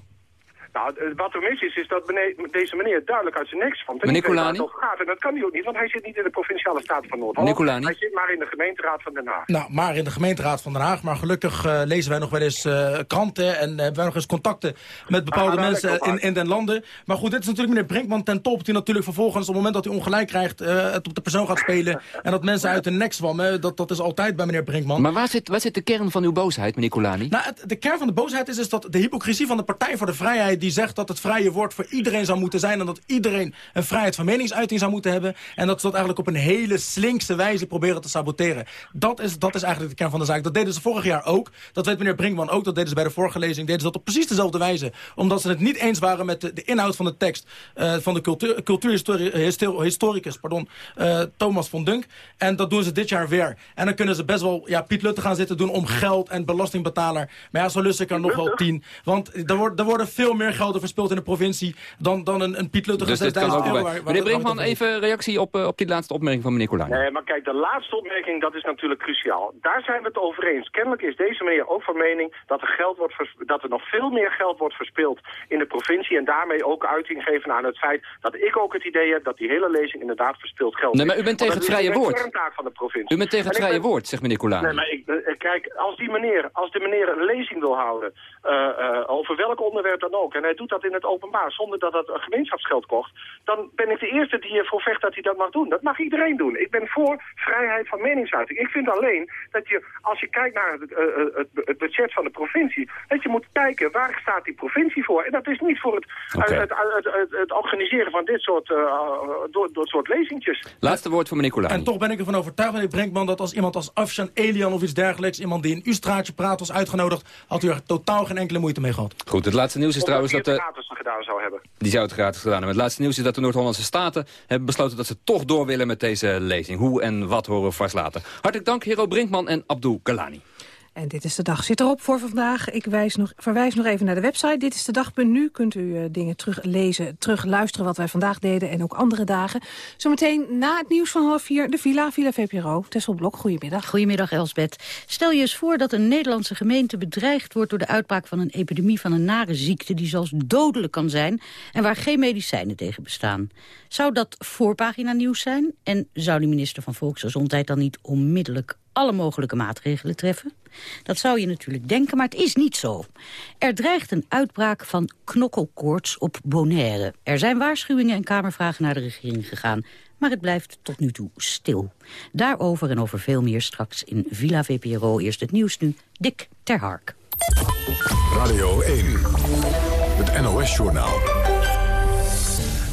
Nou, eh, wat er mis is, is dat meneer- deze meneer duidelijk uit zijn nek van. Meneer Colani? Het gaat. En dat kan hij ook niet, want hij zit niet in de provinciale staten van Noord-Holland. Hij zit maar in de gemeenteraad van Den Haag. Nou, maar in de gemeenteraad van Den Haag. Maar gelukkig eh, lezen wij nog wel eens eh, kranten... en hebben wij nog eens contacten met bepaalde Ah, nou, mensen in, in den landen. Maar goed, dit is natuurlijk meneer Brinkman ten top... die natuurlijk vervolgens op het moment dat hij ongelijk krijgt... eh, het op de persoon gaat spelen... en dat mensen uit de nek zwammen. Dat, dat is altijd bij meneer Brinkman. Maar waar zit, waar zit de kern van uw boosheid, meneer Colani? Nou, het- de kern van de boosheid is, is dat de hypocrisie van de Partij voor de Vrijheid... die zegt dat het vrije woord voor iedereen zou moeten zijn... en dat iedereen een vrijheid van meningsuiting zou moeten hebben... en dat ze dat eigenlijk op een hele slinkse wijze proberen te saboteren. Dat is, dat is eigenlijk de kern van de zaak. Dat deden ze vorig jaar ook. Dat weet meneer Brinkman ook. Dat deden ze bij de vorige lezing. Deden ze dat op precies dezelfde wijze. Omdat ze het niet eens waren met de, de inhoud van de tekst... eh, van de cultuur, cultuurhistoricus pardon, eh, Thomas von Dunk. En dat doen ze dit jaar weer. En dan kunnen ze best wel ja, Piet Lutte gaan zitten doen om geld en belastingbetaler. Maar ja, zo lust ik er nog wel tien. Want er, wordt, er worden veel meer gelden verspild in de provincie... dan, dan een, een Piet Lutte Dus dit kan 6000 ook euro. waar- waar- Meneer Brinkman, even reactie op, eh, op die laatste opmerking van meneer Colani. Nee, maar kijk, de laatste opmerking, dat is natuurlijk cruciaal. Daar zijn we het over eens. Kennelijk is deze meneer ook van mening dat er, geld wordt dat er nog veel meer geld wordt verspild in de provincie. En daarmee ook uiting geven aan het feit dat ik ook het idee heb dat die hele lezing inderdaad verspild geld Nee, maar u bent tegen het vrije woord. kerntaak van de provincie. U bent tegen het vrije ben- woord, zegt meneer Colani. Nee, maar ik, eh, kijk, als die meneer, als de meneer een lezing wil houden, over welk onderwerp dan ook, en hij doet dat in het openbaar zonder dat dat een gemeenschapsgeld kost, dan ben ik de eerste die ervoor vecht dat hij dat mag doen. Dat mag iedereen doen. Ik ben voor vrijheid van meningsuiting. Ik vind alleen dat je, als je kijkt naar het, eh, eh, het, het budget van de provincie, dat je moet kijken waar staat die provincie voor. En dat is niet voor het, eh, het, het, het, het organiseren van dit soort, eh, door, door soort lezingjes. Laatste woord voor meneer Colani. En toch ben ik ervan overtuigd, meneer Brinkman, dat als iemand als Afshan Elian of iets dergelijks... iemand die in uw straatje praat was uitgenodigd... had u er totaal geen enkele moeite mee gehad. Goed, het laatste nieuws is trouwens dat... de de gratis gedaan zou hebben. Die zou het gratis gedaan hebben. Het laatste nieuws is dat de Noord-Hollandse Staten hebben besloten dat ze toch door willen met deze lezing. Hoe en wat horen we vast later. Hartelijk dank, Hero Brinkman en Abdul Kalani. En dit is de dag zit erop voor vandaag. Ik wijs nog, verwijs nog even naar de website. Dit is de dag.nu. Kunt u eh, dingen teruglezen, terugluisteren wat wij vandaag deden... en ook andere dagen. Zometeen na het nieuws van half vier, de Villa, Villa VPRO. Tessel Blok, goedemiddag. Goedemiddag, Elsbeth. Stel je eens voor dat een Nederlandse gemeente bedreigd wordt... door de uitbraak van een epidemie van een nare ziekte... die zelfs dodelijk kan zijn en waar geen medicijnen tegen bestaan. Zou dat voorpagina nieuws zijn? En zou de minister van Volksgezondheid dan niet onmiddellijk alle mogelijke maatregelen treffen? Dat zou je natuurlijk denken, maar het is niet zo. Er dreigt een uitbraak van knokkelkoorts op Bonaire. Er zijn waarschuwingen en kamervragen naar de regering gegaan. Maar het blijft tot nu toe stil. Daarover en over veel meer straks in Villa VPRO. Eerst het nieuws nu, Dick Terhark. Radio 1, het NOS-journaal.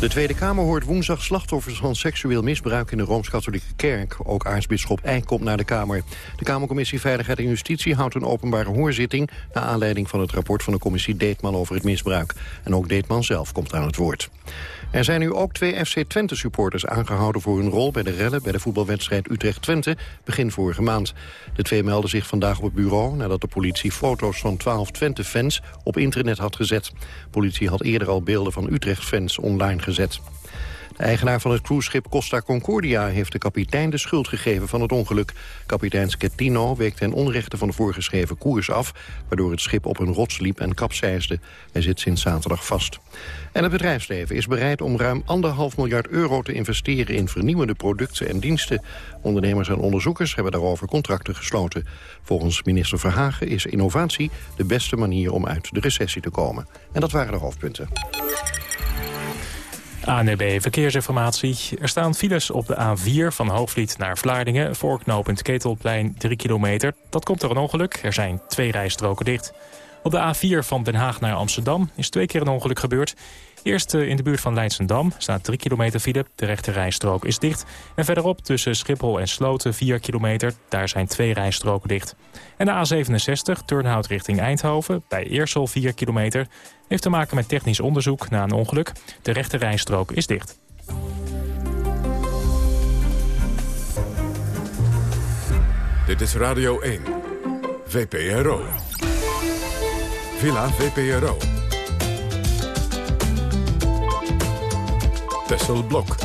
De Tweede Kamer hoort woensdag slachtoffers van seksueel misbruik in de Rooms-Katholieke Kerk. Ook aartsbisschop Eijk komt naar de Kamer. De Kamercommissie Veiligheid en Justitie houdt een openbare hoorzitting... naar aanleiding van het rapport van de commissie Deetman over het misbruik. En ook Deetman zelf komt aan het woord. Er zijn nu ook twee FC Twente-supporters aangehouden voor hun rol bij de rellen bij de voetbalwedstrijd Utrecht-Twente begin vorige maand. De twee melden zich vandaag op het bureau nadat de politie foto's van 12 Twente-fans op internet had gezet. De politie had eerder al beelden van Utrecht-fans online gezet. De eigenaar van het cruiseschip Costa Concordia heeft de kapitein de schuld gegeven van het ongeluk. Kapitein Schettino week ten onrechte van de voorgeschreven koers af, waardoor het schip op een rots liep en kapseisde. Hij zit sinds zaterdag vast. En het bedrijfsleven is bereid om ruim anderhalf miljard euro te investeren in vernieuwende producten en diensten. Ondernemers en onderzoekers hebben daarover contracten gesloten. Volgens minister Verhagen is innovatie de beste manier om uit de recessie te komen. En dat waren de hoofdpunten. ANB Verkeersinformatie. Er staan files op de A4 van Hoogvliet naar Vlaardingen... voor knooppunt Ketelplein 3 kilometer. Dat komt door een ongeluk. Er zijn twee rijstroken dicht. Op de A4 van Den Haag naar Amsterdam is twee keer een ongeluk gebeurd. Eerst eh, in de buurt van Leidsendam staat 3 kilometer file. De rechte rijstrook is dicht. En verderop tussen Schiphol en Sloten 4 kilometer. Daar zijn twee rijstroken dicht. En de A67, Turnhout richting Eindhoven, bij Eersel 4 kilometer... heeft te maken met technisch onderzoek na een ongeluk. De rechte rijstrook is dicht. Dit is Radio 1. VPRO. Villa VPRO. Tessel Blok.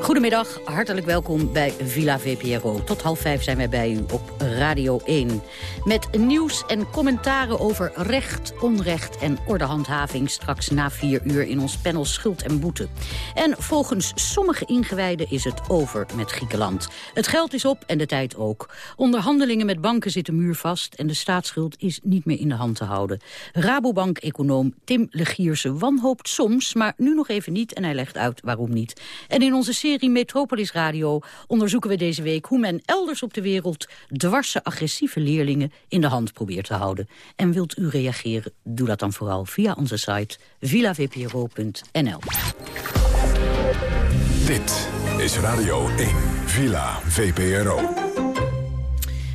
Goedemiddag, hartelijk welkom bij Villa VPRO. Tot half vijf zijn wij bij u op Radio 1. Met nieuws en commentaren over recht, onrecht en ordehandhaving... straks na vier uur in ons panel Schuld en Boete. En volgens sommige ingewijden is het over met Griekenland. Het geld is op en de tijd ook. Onderhandelingen met banken zitten muurvast... en de staatsschuld is niet meer in de hand te houden. Rabobank-econoom Tim Legierse wanhoopt soms... maar nu nog even niet en hij legt uit waarom niet. En in onze serie Metropolis Radio onderzoeken we deze week... hoe men elders op de wereld dwarse agressieve leerlingen in de hand probeert te houden. En wilt u reageren? Doe dat dan vooral via onze site villavpro.nl. Dit is Radio 1. Villa VPRO.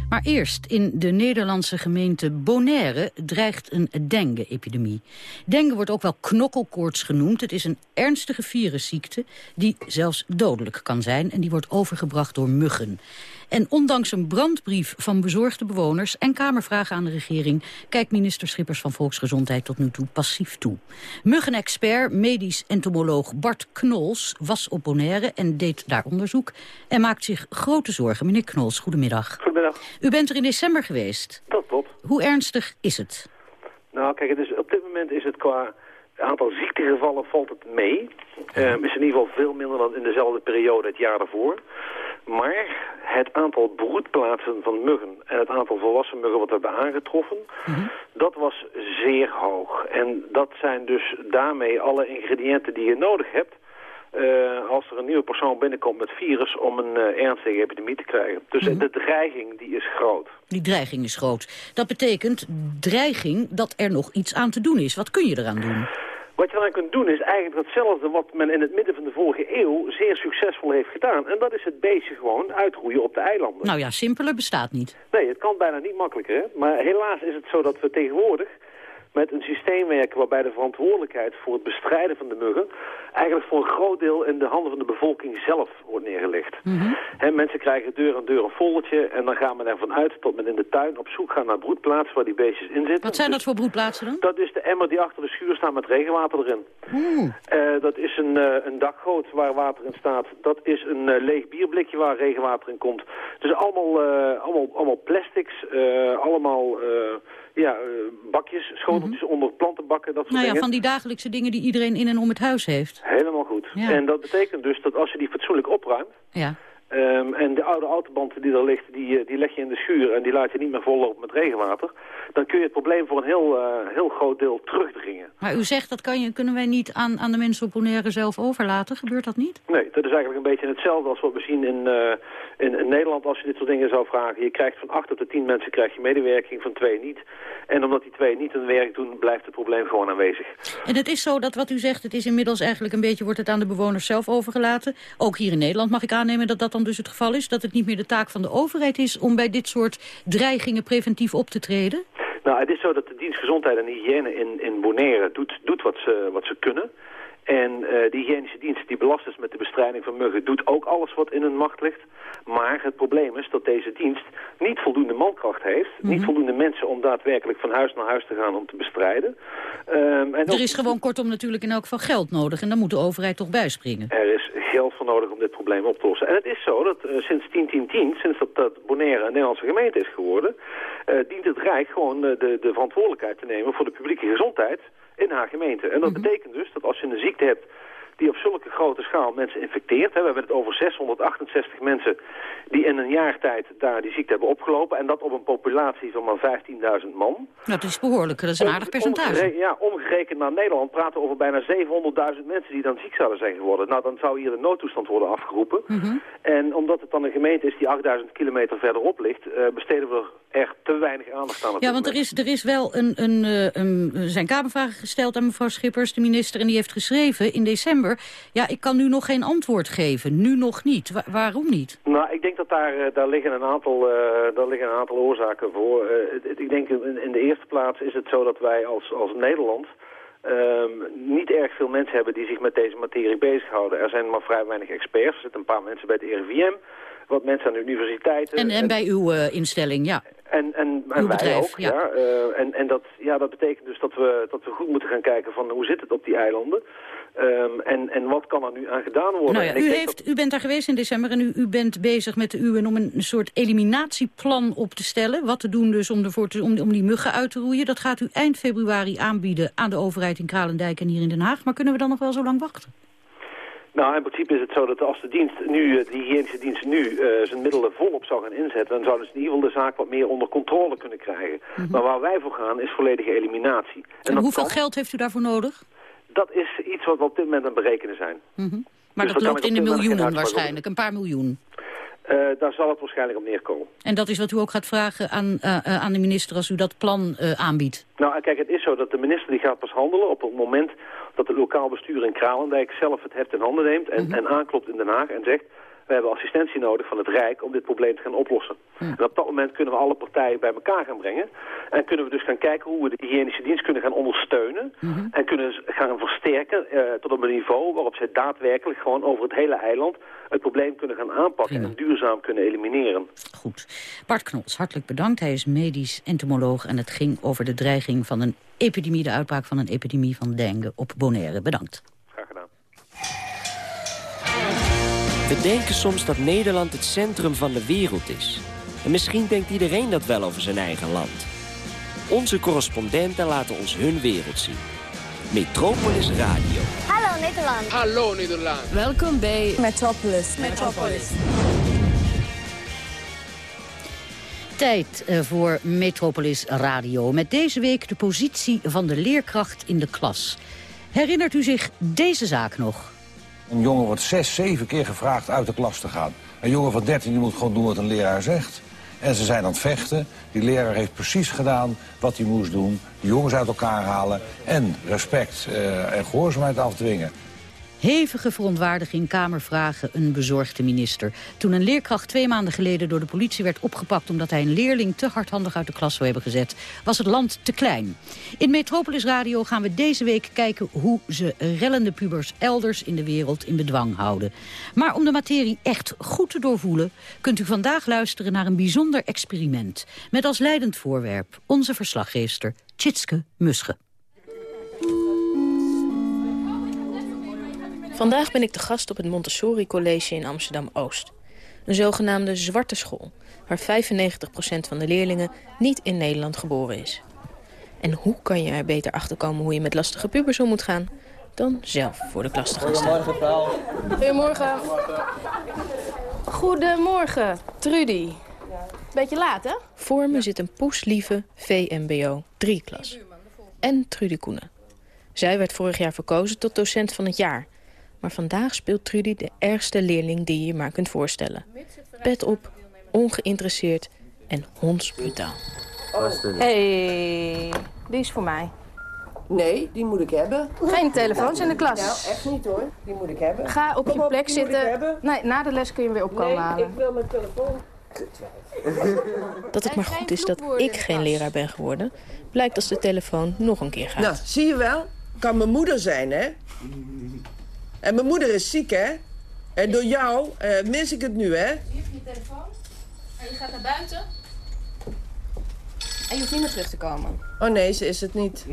Maar eerst, in de Nederlandse gemeente Bonaire dreigt een dengue-epidemie. Dengue wordt ook wel knokkelkoorts genoemd. Het is een ernstige virusziekte die zelfs dodelijk kan zijn... en die wordt overgebracht door muggen. En ondanks een brandbrief van bezorgde bewoners en kamervragen aan de regering... kijkt minister Schippers van Volksgezondheid tot nu toe passief toe. Muggenexpert, medisch entomoloog Bart Knols was op Bonaire en deed daar onderzoek... en maakt zich grote zorgen. Meneer Knols, goedemiddag. Goedemiddag. U bent er in december geweest. Dat klopt. Hoe ernstig is het? Nou, kijk, het is, op dit moment is het qua aantal ziektegevallen valt het mee. Ehm, is in ieder geval veel minder dan in dezelfde periode het jaar daarvoor. Maar het aantal broedplaatsen van muggen en het aantal volwassen muggen wat we hebben aangetroffen, dat was zeer hoog. En dat zijn dus daarmee alle ingrediënten die je nodig hebt eh, als er een nieuwe persoon binnenkomt met virus om een eh, ernstige epidemie te krijgen. Dus de dreiging die is groot. Die dreiging is groot. Dat betekent dreiging dat er nog iets aan te doen is. Wat kun je eraan doen? Wat je dan kunt doen is eigenlijk hetzelfde wat men in het midden van de vorige eeuw zeer succesvol heeft gedaan. En dat is het beestje gewoon uitroeien op de eilanden. Nou ja, simpeler bestaat niet. Nee, het kan bijna niet makkelijker. Hè? Maar helaas is het zo dat we tegenwoordig met een systeem werken waarbij de verantwoordelijkheid voor het bestrijden van de muggen eigenlijk voor een groot deel in de handen van de bevolking zelf wordt neergelegd. Hè, mensen krijgen deur aan deur een foldertje en dan gaan we ervan uit dat men in de tuin op zoek gaat naar broedplaatsen waar die beestjes in zitten. Wat zijn dat voor broedplaatsen dan? Dat is de emmer die achter de schuur staat met regenwater erin. Eh, dat is een, eh, een dakgoot waar water in staat. Dat is een eh, leeg bierblikje waar regenwater in komt. Dus allemaal, allemaal, allemaal plastics, allemaal ja, eh, bakjes, schoteltjes onder plantenbakken, dat soort Nou ja, dingen. van die dagelijkse dingen die iedereen in en om het huis heeft. Helemaal goed. Ja. En dat betekent dus dat als je die fatsoenlijk opruimt... Ja. Ehm, en de oude autoband die er ligt, die, eh, die leg je in de schuur... en die laat je niet meer vollopen met regenwater... dan kun je het probleem voor een heel, eh, heel groot deel terugdringen. Maar u zegt dat kan je, kunnen wij niet aan, aan de mensen op Bonaire zelf overlaten. Gebeurt dat niet? Nee, dat is eigenlijk een beetje hetzelfde als wat we zien in, eh, in, in Nederland als je dit soort dingen zou vragen. Je krijgt van 8 op de 10 mensen krijg je medewerking, van twee niet. En omdat die twee niet hun werk doen, blijft het probleem gewoon aanwezig. En het is zo dat wat u zegt, het is inmiddels eigenlijk een beetje, wordt het aan de bewoners zelf overgelaten. Ook hier in Nederland mag ik aannemen dat dat dus het geval is. Dat het niet meer de taak van de overheid is om bij dit soort dreigingen preventief op te treden. Nou, het is zo dat de dienst Gezondheid en Hygiëne in, in Bonaire doet, doet wat, ze, wat ze kunnen. En eh, de hygiënische dienst die belast is met de bestrijding van muggen doet ook alles wat in hun macht ligt. Maar het probleem is dat deze dienst niet voldoende mankracht heeft. Niet voldoende mensen om daadwerkelijk van huis naar huis te gaan om te bestrijden. Ehm, en Er ook- is gewoon kortom natuurlijk in elk geval geld nodig. En daar moet de overheid toch bijspringen. Er is geld voor nodig om dit probleem op te lossen. En het is zo dat eh, sinds 10-10-10, sinds dat, dat Bonaire een Nederlandse gemeente is geworden... eh, dient het Rijk gewoon de, de verantwoordelijkheid te nemen voor de publieke gezondheid in haar gemeente. En dat betekent dus dat als je een ziekte hebt die op zulke grote schaal mensen infecteert... We hebben het over 668 mensen die in een jaar tijd daar die ziekte hebben opgelopen... en dat op een populatie van maar 15.000 man... Nou, dat is behoorlijk. Dat is een aardig percentage. Omgere- ja, omgerekend naar Nederland praten we over bijna 700.000 mensen die dan ziek zouden zijn geworden. Nou, dan zou hier de noodtoestand worden afgeroepen. Mhm. En omdat het dan een gemeente is die 8000 kilometer verderop ligt, eh, besteden we er echt te weinig aandacht aan. Ja, want er is, er is wel een, een, eh, een, er zijn kamervragen gesteld aan mevrouw Schippers, de minister, en die heeft geschreven in december, ja, ik kan nu nog geen antwoord geven, nu nog niet. Wa- waarom niet? Nou, ik denk dat daar, eh, daar, liggen, een aantal, eh, daar liggen een aantal oorzaken voor. Eh, ik denk in, in de eerste plaats is het zo dat wij als, als Nederland ehm, niet erg veel mensen hebben die zich met deze materie bezighouden. Er zijn maar vrij weinig experts. Er zitten een paar mensen bij het RIVM, wat mensen aan de universiteiten. En, en bij uw instelling, ja. En, en, en Uw wij bedrijf, ook, ja. ja. En en dat, ja, dat betekent dus dat we, dat we goed moeten gaan kijken van hoe zit het op die eilanden. Ehm, en, en wat kan er nu aan gedaan worden. Nou ja, u, heeft, u bent daar geweest in december en u, u bent bezig met de uwen om een soort eliminatieplan op te stellen. Wat te doen dus om, ervoor te, om, om die muggen uit te roeien. Dat gaat u eind februari aanbieden aan de overheid in Kralendijk en hier in Den Haag. Maar kunnen we dan nog wel zo lang wachten? Nou, in principe is het zo dat als de dienst nu, eh, de hygiënische dienst nu eh, zijn middelen volop zou gaan inzetten, dan zouden ze in ieder geval de zaak wat meer onder controle kunnen krijgen. Maar waar wij voor gaan is volledige eliminatie. En, hoeveel kan- geld heeft u daarvoor nodig? Dat is iets wat we op dit moment aan het berekenen zijn. Mhm. Maar Dus dat loopt in de miljoenen waarschijnlijk, een paar miljoen. Eh, daar zal het waarschijnlijk op neerkomen. En dat is wat u ook gaat vragen aan, eh, eh, aan de minister als u dat plan aanbiedt. Nou, kijk, het is zo dat de minister die gaat pas handelen op het moment dat het lokaal bestuur in Kralendijk zelf het heft in handen neemt en, en aanklopt in Den Haag en zegt... we hebben assistentie nodig van het Rijk om dit probleem te gaan oplossen. En op dat moment kunnen we alle partijen bij elkaar gaan brengen. En kunnen we dus gaan kijken hoe we de hygiënische dienst kunnen gaan ondersteunen. En kunnen gaan versterken eh, tot op een niveau waarop zij daadwerkelijk gewoon over het hele eiland het probleem kunnen gaan aanpakken en duurzaam kunnen elimineren. Bart Knols, hartelijk bedankt. Hij is medisch entomoloog en het ging over de dreiging van een epidemie, de uitbraak van een epidemie van dengue op Bonaire. Bedankt. We denken soms dat Nederland het centrum van de wereld is. En misschien denkt iedereen dat wel over zijn eigen land. Onze correspondenten laten ons hun wereld zien. Metropolis Radio. Hallo Nederland. Hallo Nederland. Welkom bij Metropolis. Metropolis. Tijd eh, voor Metropolis Radio. Met deze week de positie van de leerkracht in de klas. Herinnert u zich deze zaak nog? Een jongen wordt zes, zeven keer gevraagd uit de klas te gaan. Een jongen van 13 die moet gewoon doen wat een leraar zegt. En ze zijn aan het vechten. Die leraar heeft precies gedaan wat hij moest doen. De jongens uit elkaar halen en respect eh, en gehoorzaamheid afdwingen. Hevige verontwaardiging Kamervragen een bezorgde minister. Toen een leerkracht twee maanden geleden door de politie werd opgepakt... omdat hij een leerling te hardhandig uit de klas zou hebben gezet... was het land te klein. In Metropolis Radio gaan we deze week kijken... hoe ze rellende pubers elders in de wereld in bedwang houden. Maar om de materie echt goed te doorvoelen... kunt u vandaag luisteren naar een bijzonder experiment... met als leidend voorwerp onze verslaggeefster Tjitske Musche. Vandaag ben ik de gast op het Montessori College in Amsterdam-Oost. Een zogenaamde zwarte school, waar 95% van de leerlingen niet in Nederland geboren is. En hoe kan je er beter achter komen hoe je met lastige pubers om moet gaan... dan zelf voor de klas te gaan staan. Goedemorgen. Goedemorgen, Trudy. Beetje laat, hè? Voor me zit een poeslieve VMBO 3-klas. En Trudy Koenen. Zij werd vorig jaar verkozen tot docent van het jaar. Maar vandaag speelt Trudy de ergste leerling die je je maar kunt voorstellen. Pet op, ongeïnteresseerd en hondsbrutaal. hey, die is voor mij. Nee, die moet ik hebben. Geen telefoons in de klas. Nou, echt niet hoor. Die moet ik hebben. Ga op Kom je plek zitten. Nee, na de les kun je hem weer opkomen nee, halen. ik wil mijn telefoon. Dat het maar goed is dat ik geen leraar ben geworden... blijkt als de telefoon nog een keer gaat. Nou, zie je wel? Kan mijn moeder zijn, hè? En mijn moeder is ziek, hè? En door jou eh, mis ik het nu, hè? Hier heb je telefoon. En je gaat naar buiten. En je hoeft niet meer terug te komen. Oh nee, ze is het niet.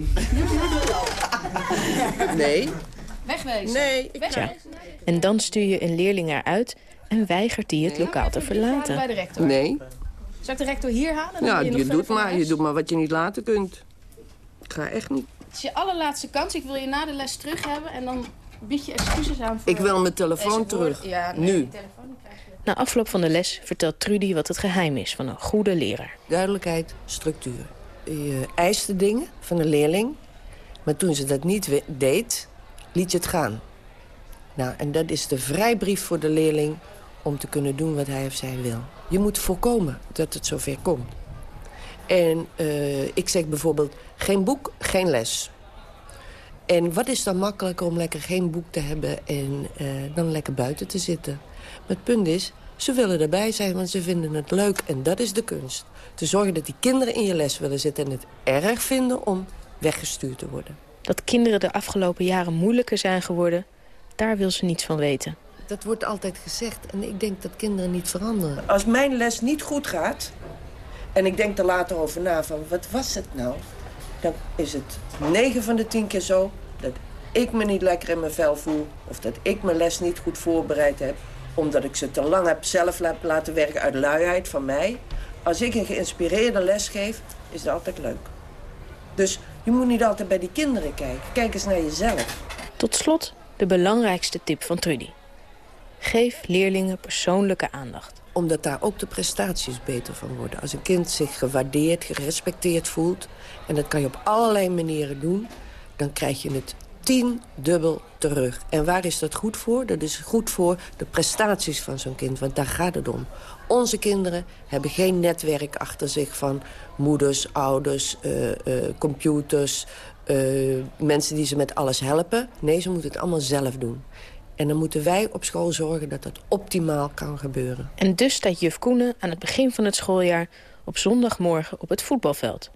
Nee. Wegwezen. Nee. Tja, en dan stuur je een leerling eruit... en weigert die het lokaal te verlaten. Bij de rector. Nee. Zal ik de rector hier halen? Dan Ja, je nog je doet maar. Je doet maar wat je niet laten kunt. Ik ga echt niet. Het is je allerlaatste kans. Ik wil je na de les terug hebben en dan bied je excuses aan voor Ik wil mijn telefoon terug. Ja, nee, Nu. die telefoon die krijg je. Na afloop van de les vertelt Trudy wat het geheim is van een goede leraar. Duidelijkheid, structuur. Je eiste dingen van een leerling. Maar toen ze dat niet deed, liet je het gaan. Nou, en dat is de vrijbrief voor de leerling om te kunnen doen wat hij of zij wil. Je moet voorkomen dat het zover komt. En eh, ik zeg bijvoorbeeld, geen boek, geen les. En wat is dan makkelijker om lekker geen boek te hebben... en eh, dan lekker buiten te zitten? Maar het punt is, ze willen erbij zijn, want ze vinden het leuk. En dat is de kunst. Te zorgen dat die kinderen in je les willen zitten... en het erg vinden om weggestuurd te worden. Dat kinderen de afgelopen jaren moeilijker zijn geworden, daar wil ze niets van weten. Dat wordt altijd gezegd en ik denk dat kinderen niet veranderen. Als mijn les niet goed gaat... en ik denk er later over na van wat was het nou... dan is het 9 van de 10 keer zo dat ik me niet lekker in mijn vel voel... of dat ik mijn les niet goed voorbereid heb... omdat ik ze te lang heb zelf la- laten werken uit luiheid van mij. Als ik een geïnspireerde les geef, is het altijd leuk. Dus je moet niet altijd bij die kinderen kijken. Kijk eens naar jezelf. Tot slot de belangrijkste tip van Trudy. Geef leerlingen persoonlijke aandacht. Omdat daar ook de prestaties beter van worden. Als een kind zich gewaardeerd, gerespecteerd voelt... en dat kan je op allerlei manieren doen... dan krijg je het tien dubbel terug. En waar is dat goed voor? Dat is goed voor de prestaties van zo'n kind, want daar gaat het om. Onze kinderen hebben geen netwerk achter zich van moeders, ouders, eh, eh, computers... eh, mensen die ze met alles helpen. Nee, ze moeten het allemaal zelf doen. En dan moeten wij op school zorgen dat dat optimaal kan gebeuren. En dus staat juf Koenen aan het begin van het schooljaar op zondagmorgen op het voetbalveld.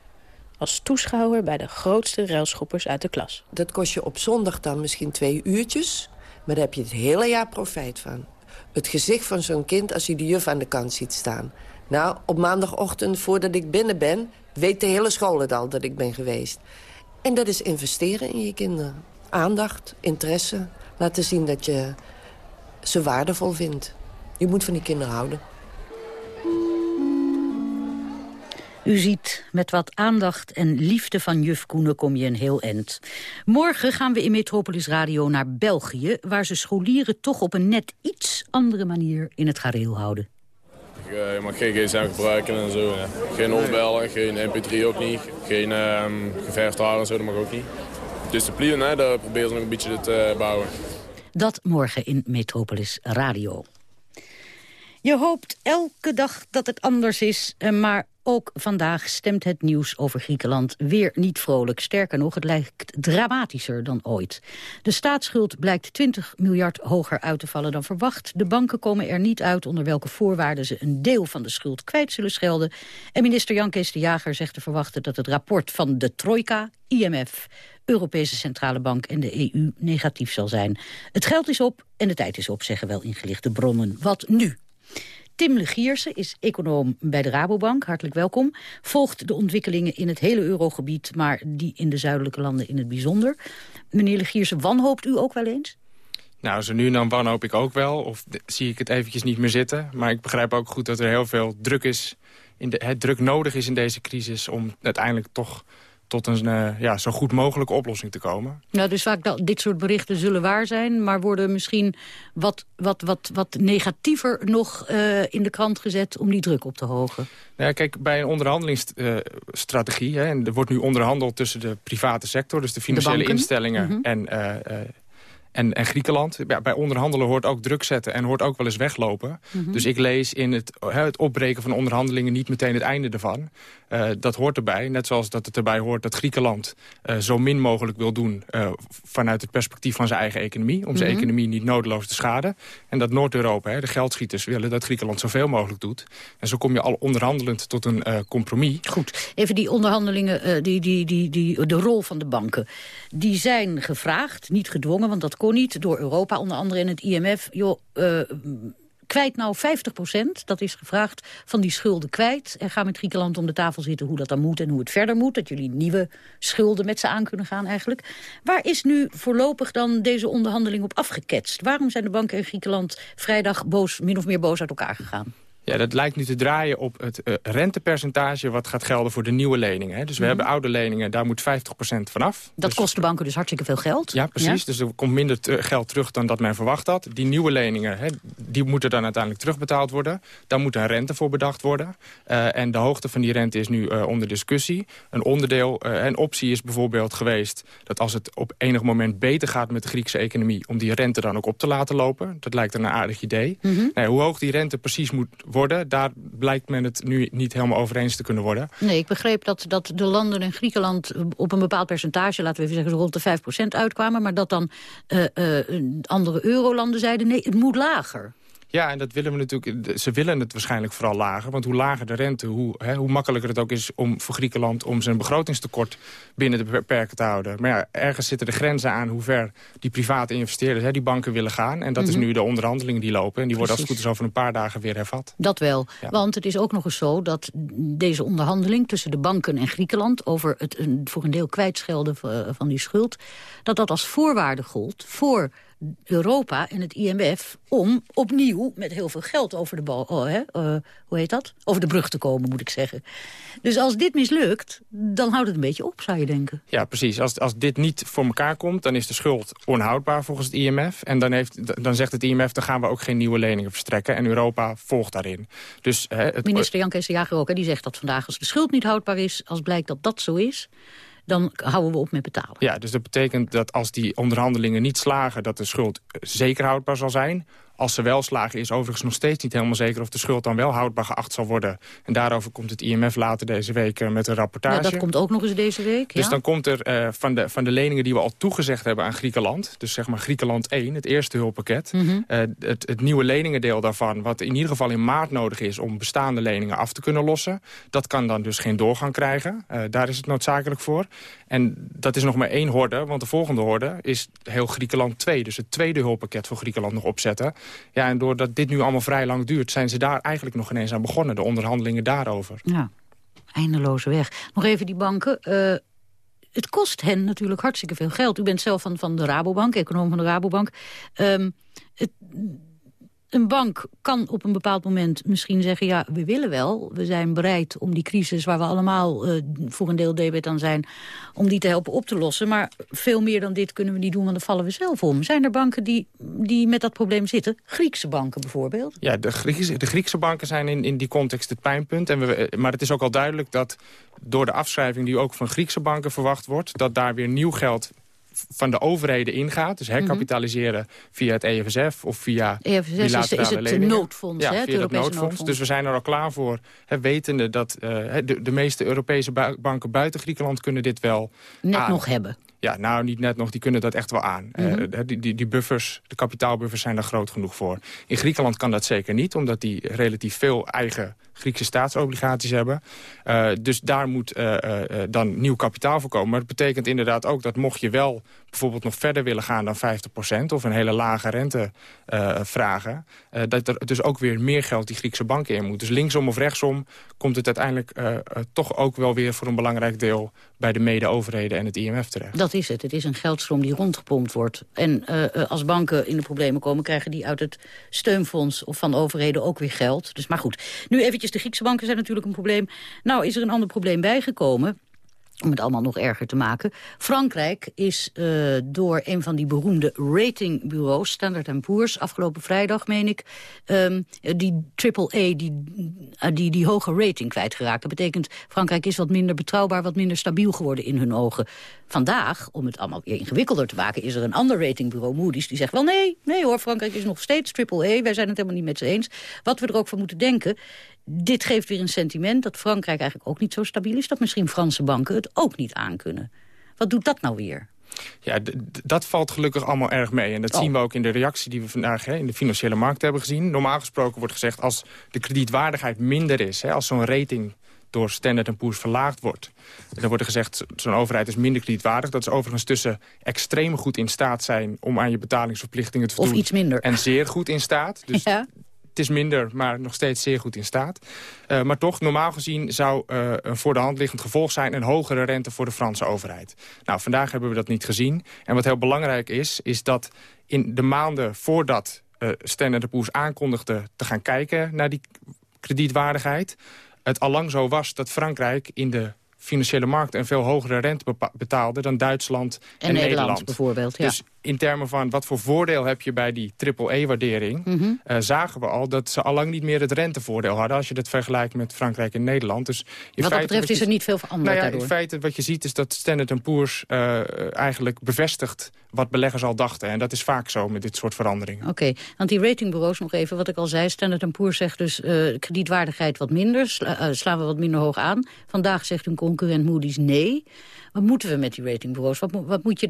Als toeschouwer bij de grootste railschoppers uit de klas. Dat kost je op zondag dan misschien twee uurtjes. Maar daar heb je het hele jaar profijt van. Het gezicht van zo'n kind als hij de juf aan de kant ziet staan. Nou, op maandagochtend voordat ik binnen ben... weet de hele school het al dat ik ben geweest. En dat is investeren in je kinderen. Aandacht, interesse. Laten zien dat je ze waardevol vindt. Je moet van die kinderen houden. U ziet, met wat aandacht en liefde van juf Koenen kom je een heel eind. Morgen gaan we in Metropolis Radio naar België... waar ze scholieren toch op een net iets andere manier in het gareel houden. Eh, Je mag geen gsm gebruiken en zo. Geen opbellen, geen mp3 ook niet. Geen ehm geverfd haar en zo, dat mag ook niet. Discipline, hè, daar proberen ze nog een beetje te bouwen. Dat morgen in Metropolis Radio. Je hoopt elke dag dat het anders is, eh, maar ook vandaag stemt het nieuws over Griekenland weer niet vrolijk. Sterker nog, het lijkt dramatischer dan ooit. De staatsschuld blijkt 20 miljard hoger uit te vallen dan verwacht. De banken komen er niet uit onder welke voorwaarden ze een deel van de schuld kwijt zullen schelden. En minister Jan Kees de Jager zegt te verwachten dat het rapport van de Trojka, IMF, Europese Centrale Bank en de EU negatief zal zijn. Het geld is op en de tijd is op, zeggen wel ingelichte bronnen. Wat nu? Tim Legierse is econoom bij de Rabobank. Hartelijk welkom. Volgt de ontwikkelingen in het hele eurogebied... maar die in de zuidelijke landen in het bijzonder. Meneer Legierse, wanhoopt u ook wel eens? Nou, zo nu en dan wanhoop ik ook wel. Of zie ik het eventjes niet meer zitten. Maar ik begrijp ook goed dat er heel veel druk is. In de, het druk nodig is in deze crisis om uiteindelijk toch tot een eh, ja, zo goed mogelijke oplossing te komen. Nou, dus vaak dat dit soort berichten zullen waar zijn... maar worden misschien wat, wat, wat, wat negatiever nog eh, in de krant gezet... om die druk op te hogen. Nou ja, kijk, bij een onderhandelingsstrategie... en er wordt nu onderhandeld tussen de private sector... dus de financiële instellingen Mhm. en, eh, en, en Griekenland. Ja, bij onderhandelen hoort ook druk zetten en hoort ook wel eens weglopen. Mhm. Dus ik lees in het, hè, het opbreken van onderhandelingen... niet meteen het einde ervan. Eh, dat hoort erbij, net zoals dat het erbij hoort dat Griekenland eh, zo min mogelijk wil doen... eh, vanuit het perspectief van zijn eigen economie... om zijn Mhm. economie niet nodeloos te schaden. En dat Noord-Europa, de geldschieters, willen dat Griekenland zoveel mogelijk doet. En zo kom je al onderhandelend tot een compromis. Goed, even die onderhandelingen, die, die, die, die, de rol van de banken. Die zijn gevraagd, niet gedwongen, want dat kon niet... door Europa, onder andere in het IMF. Joh, kwijt nou 50% dat is gevraagd, van die schulden kwijt. En ga met Griekenland om de tafel zitten hoe dat dan moet en hoe het verder moet. Dat jullie nieuwe schulden met ze aan kunnen gaan eigenlijk. Waar is nu voorlopig dan deze onderhandeling op afgeketst? Waarom zijn de banken in Griekenland vrijdag boos, min of meer boos uit elkaar gegaan? Ja, dat lijkt nu te draaien op het eh, rentepercentage... wat gaat gelden voor de nieuwe leningen. Hè. Dus we Mhm. hebben oude leningen, daar moet 50% vanaf. Dat kost de banken dus hartstikke veel geld. Ja, precies. Dus er komt minder geld terug dan dat men verwacht had. Die nieuwe leningen, hè, die moeten dan uiteindelijk terugbetaald worden. Daar moet een rente voor bedacht worden. Eh, en de hoogte van die rente is nu eh, onder discussie. Een onderdeel, een optie is bijvoorbeeld geweest... dat als het op enig moment beter gaat met de Griekse economie... om die rente dan ook op te laten lopen. Dat lijkt een aardig idee. Mhm. Nou hoe hoog die rente precies moet worden... daar blijkt men het nu niet helemaal over eens te kunnen worden. Nee, ik begreep dat, dat de landen in Griekenland op een bepaald percentage, laten we even zeggen, rond de 5% uitkwamen. Maar dat dan eh, eh, andere eurolanden zeiden, nee, het moet lager. Ja, en dat willen we natuurlijk. Ze willen het waarschijnlijk vooral lager. Want hoe lager de rente, hoe, hè, hoe makkelijker het ook is om voor Griekenland om zijn begrotingstekort binnen de beperken te houden. Maar ja, ergens zitten de grenzen aan hoe ver die private investeerders, hè, die banken willen gaan. En dat Mhm. is nu de onderhandelingen die lopen. En die worden als het goed is over een paar dagen weer hervat. Dat wel, Ja. want het is ook nog eens zo dat deze onderhandeling tussen de banken en Griekenland over het voor een deel kwijtschelden van, van die schuld, dat dat als voorwaarde gold voor Europa en het IMF om opnieuw met heel veel geld over de, bal, oh, hè, eh, hoe heet dat? over de brug te komen, moet ik zeggen. Dus als dit mislukt, dan houdt het een beetje op, zou je denken. Ja, precies. Als, als dit niet voor elkaar komt, dan is de schuld onhoudbaar volgens het IMF. En dan, heeft, dan zegt het IMF, dan gaan we ook geen nieuwe leningen verstrekken. En Europa volgt daarin. Dus, hè, het, Minister Jan Kees de Jager ook, hè, die zegt dat vandaag als de schuld niet houdbaar is... als blijkt dat dat zo is, dan houden we op met betalen. Ja, dus dat betekent dat als die onderhandelingen niet slagen... dat de schuld zeker houdbaar zal zijn. Als ze wel slagen is overigens nog steeds niet helemaal zeker... of de schuld dan wel houdbaar geacht zal worden. En daarover komt het IMF later deze week eh, met een rapportage. Ja, dat komt ook nog eens deze week. Dus ja? dan komt er eh, van, de, van de leningen die we al toegezegd hebben aan Griekenland... dus zeg maar Griekenland 1, het eerste hulppakket... Mhm. eh, het, het nieuwe leningendeel daarvan... wat in ieder geval in maart nodig is om bestaande leningen af te kunnen lossen... dat kan dan dus geen doorgang krijgen. Daar is het noodzakelijk voor. En dat is nog maar één horde, want de volgende horde is heel Griekenland 2. Dus het tweede hulppakket voor Griekenland nog opzetten. Ja, en doordat dit nu allemaal vrij lang duurt... zijn ze daar eigenlijk nog ineens aan begonnen, de onderhandelingen daarover. Ja, eindeloze weg. Nog even die banken. eh, het kost hen natuurlijk hartstikke veel geld. U bent zelf van, van de Rabobank, econoom van de Rabobank. Ehm, het, een bank kan op een bepaald moment misschien zeggen... ja, we willen wel, we zijn bereid om die crisis... waar we allemaal eh, voor een deel debet aan zijn... om die te helpen op te lossen. Maar veel meer dan dit kunnen we niet doen, want dan vallen we zelf om. Zijn er banken die, die met dat probleem zitten? Griekse banken bijvoorbeeld? Ja, de Griekse, de Griekse banken zijn in, in die context het pijnpunt. En we, eh, maar het is ook al duidelijk dat door de afschrijving die ook van Griekse banken verwacht wordt... dat daar weer nieuw geld van de overheden ingaat. Dus herkapitaliseren via het EFSF of via EFSF is- bilaterale is het leningen. noodfonds, ja, hè, het via dat Europese noodfonds. noodfonds. Dus we zijn er al klaar voor, hè, wetende dat eh, de, de meeste Europese banken buiten Griekenland kunnen dit wel Net aan. nog hebben. Ja, nou niet net nog, die kunnen dat echt wel aan. Eh, Mhm. die, die, die buffers, de kapitaalbuffers zijn daar groot genoeg voor. In Griekenland kan dat zeker niet, omdat die relatief veel eigen Griekse staatsobligaties hebben. Eh, dus daar moet eh, eh, dan nieuw kapitaal voor komen. Maar dat betekent inderdaad ook dat mocht je wel bijvoorbeeld nog verder willen gaan dan 50% of een hele lage rente eh, vragen, eh, dat er dus ook weer meer geld die Griekse banken in moet. Dus linksom of rechtsom komt het uiteindelijk eh, toch ook wel weer voor een belangrijk deel bij de mede-overheden en het IMF terecht. Dat is het. Het is een geldstroom die rondgepompt wordt. En als banken in de problemen komen... krijgen die uit het steunfonds of van overheden ook weer geld. Dus maar goed. Nu eventjes, de Griekse banken zijn natuurlijk een probleem. Nou is er een ander probleem bijgekomen om het allemaal nog erger te maken. Frankrijk is eh, door een van die beroemde ratingbureaus... Standard Poor's, afgelopen vrijdag, meen ik... ehm, die AAA, die, eh, die, die hoge rating kwijtgeraakt. Dat betekent, Frankrijk is wat minder betrouwbaar... wat minder stabiel geworden in hun ogen. Vandaag, om het allemaal weer ingewikkelder te maken... is er een ander ratingbureau, Moody's, die zegt... wel nee, nee hoor, Frankrijk is nog steeds AAA. Wij zijn het helemaal niet met ze eens. Wat we er ook van moeten denken dit geeft weer een sentiment dat Frankrijk eigenlijk ook niet zo stabiel is... dat misschien Franse banken het ook niet aankunnen. Wat doet dat nou weer? Ja, dat valt gelukkig allemaal erg mee. En dat Oh. zien we ook in de reactie die we vandaag hè, in de financiële markt hebben gezien. Normaal gesproken wordt gezegd als de kredietwaardigheid minder is... Hè, als zo'n rating door Standard Poor's verlaagd wordt... dan wordt er gezegd, zo- zo'n overheid is minder kredietwaardig. Dat is overigens tussen extreem goed in staat zijn... om aan je betalingsverplichtingen te Of voldoen... iets minder. en zeer goed in staat. Dus Ja. Het is minder, maar nog steeds zeer goed in staat. Eh, maar toch, normaal gezien zou eh, een voor de hand liggend gevolg zijn... een hogere rente voor de Franse overheid. Nou, vandaag hebben we dat niet gezien. En wat heel belangrijk is, is dat in de maanden voordat eh Standard Poor's aankondigde... te gaan kijken naar die kredietwaardigheid... het allang zo was dat Frankrijk in de financiële markt... een veel hogere rente betaalde dan Duitsland en, En Nederland bijvoorbeeld, ja. Dus in termen van wat voor voordeel heb je bij die triple-E-waardering... Mhm. eh, zagen we al dat ze allang niet meer het rentevoordeel hadden... als je dat vergelijkt met Frankrijk en Nederland. Dus in Wat dat betreft wat is er niet veel veranderd nou ja. In feite wat je ziet is dat Standard Poor's eh, eigenlijk bevestigt... wat beleggers al dachten. En dat is vaak zo met dit soort veranderingen. Oké, want die ratingbureaus nog even, wat ik al zei... Standard Poor's zegt dus eh, kredietwaardigheid wat minder, sla- slaan we wat minder hoog aan. Vandaag zegt hun concurrent Moody's nee. Wat moeten we met die ratingbureaus? Wat, wat moet je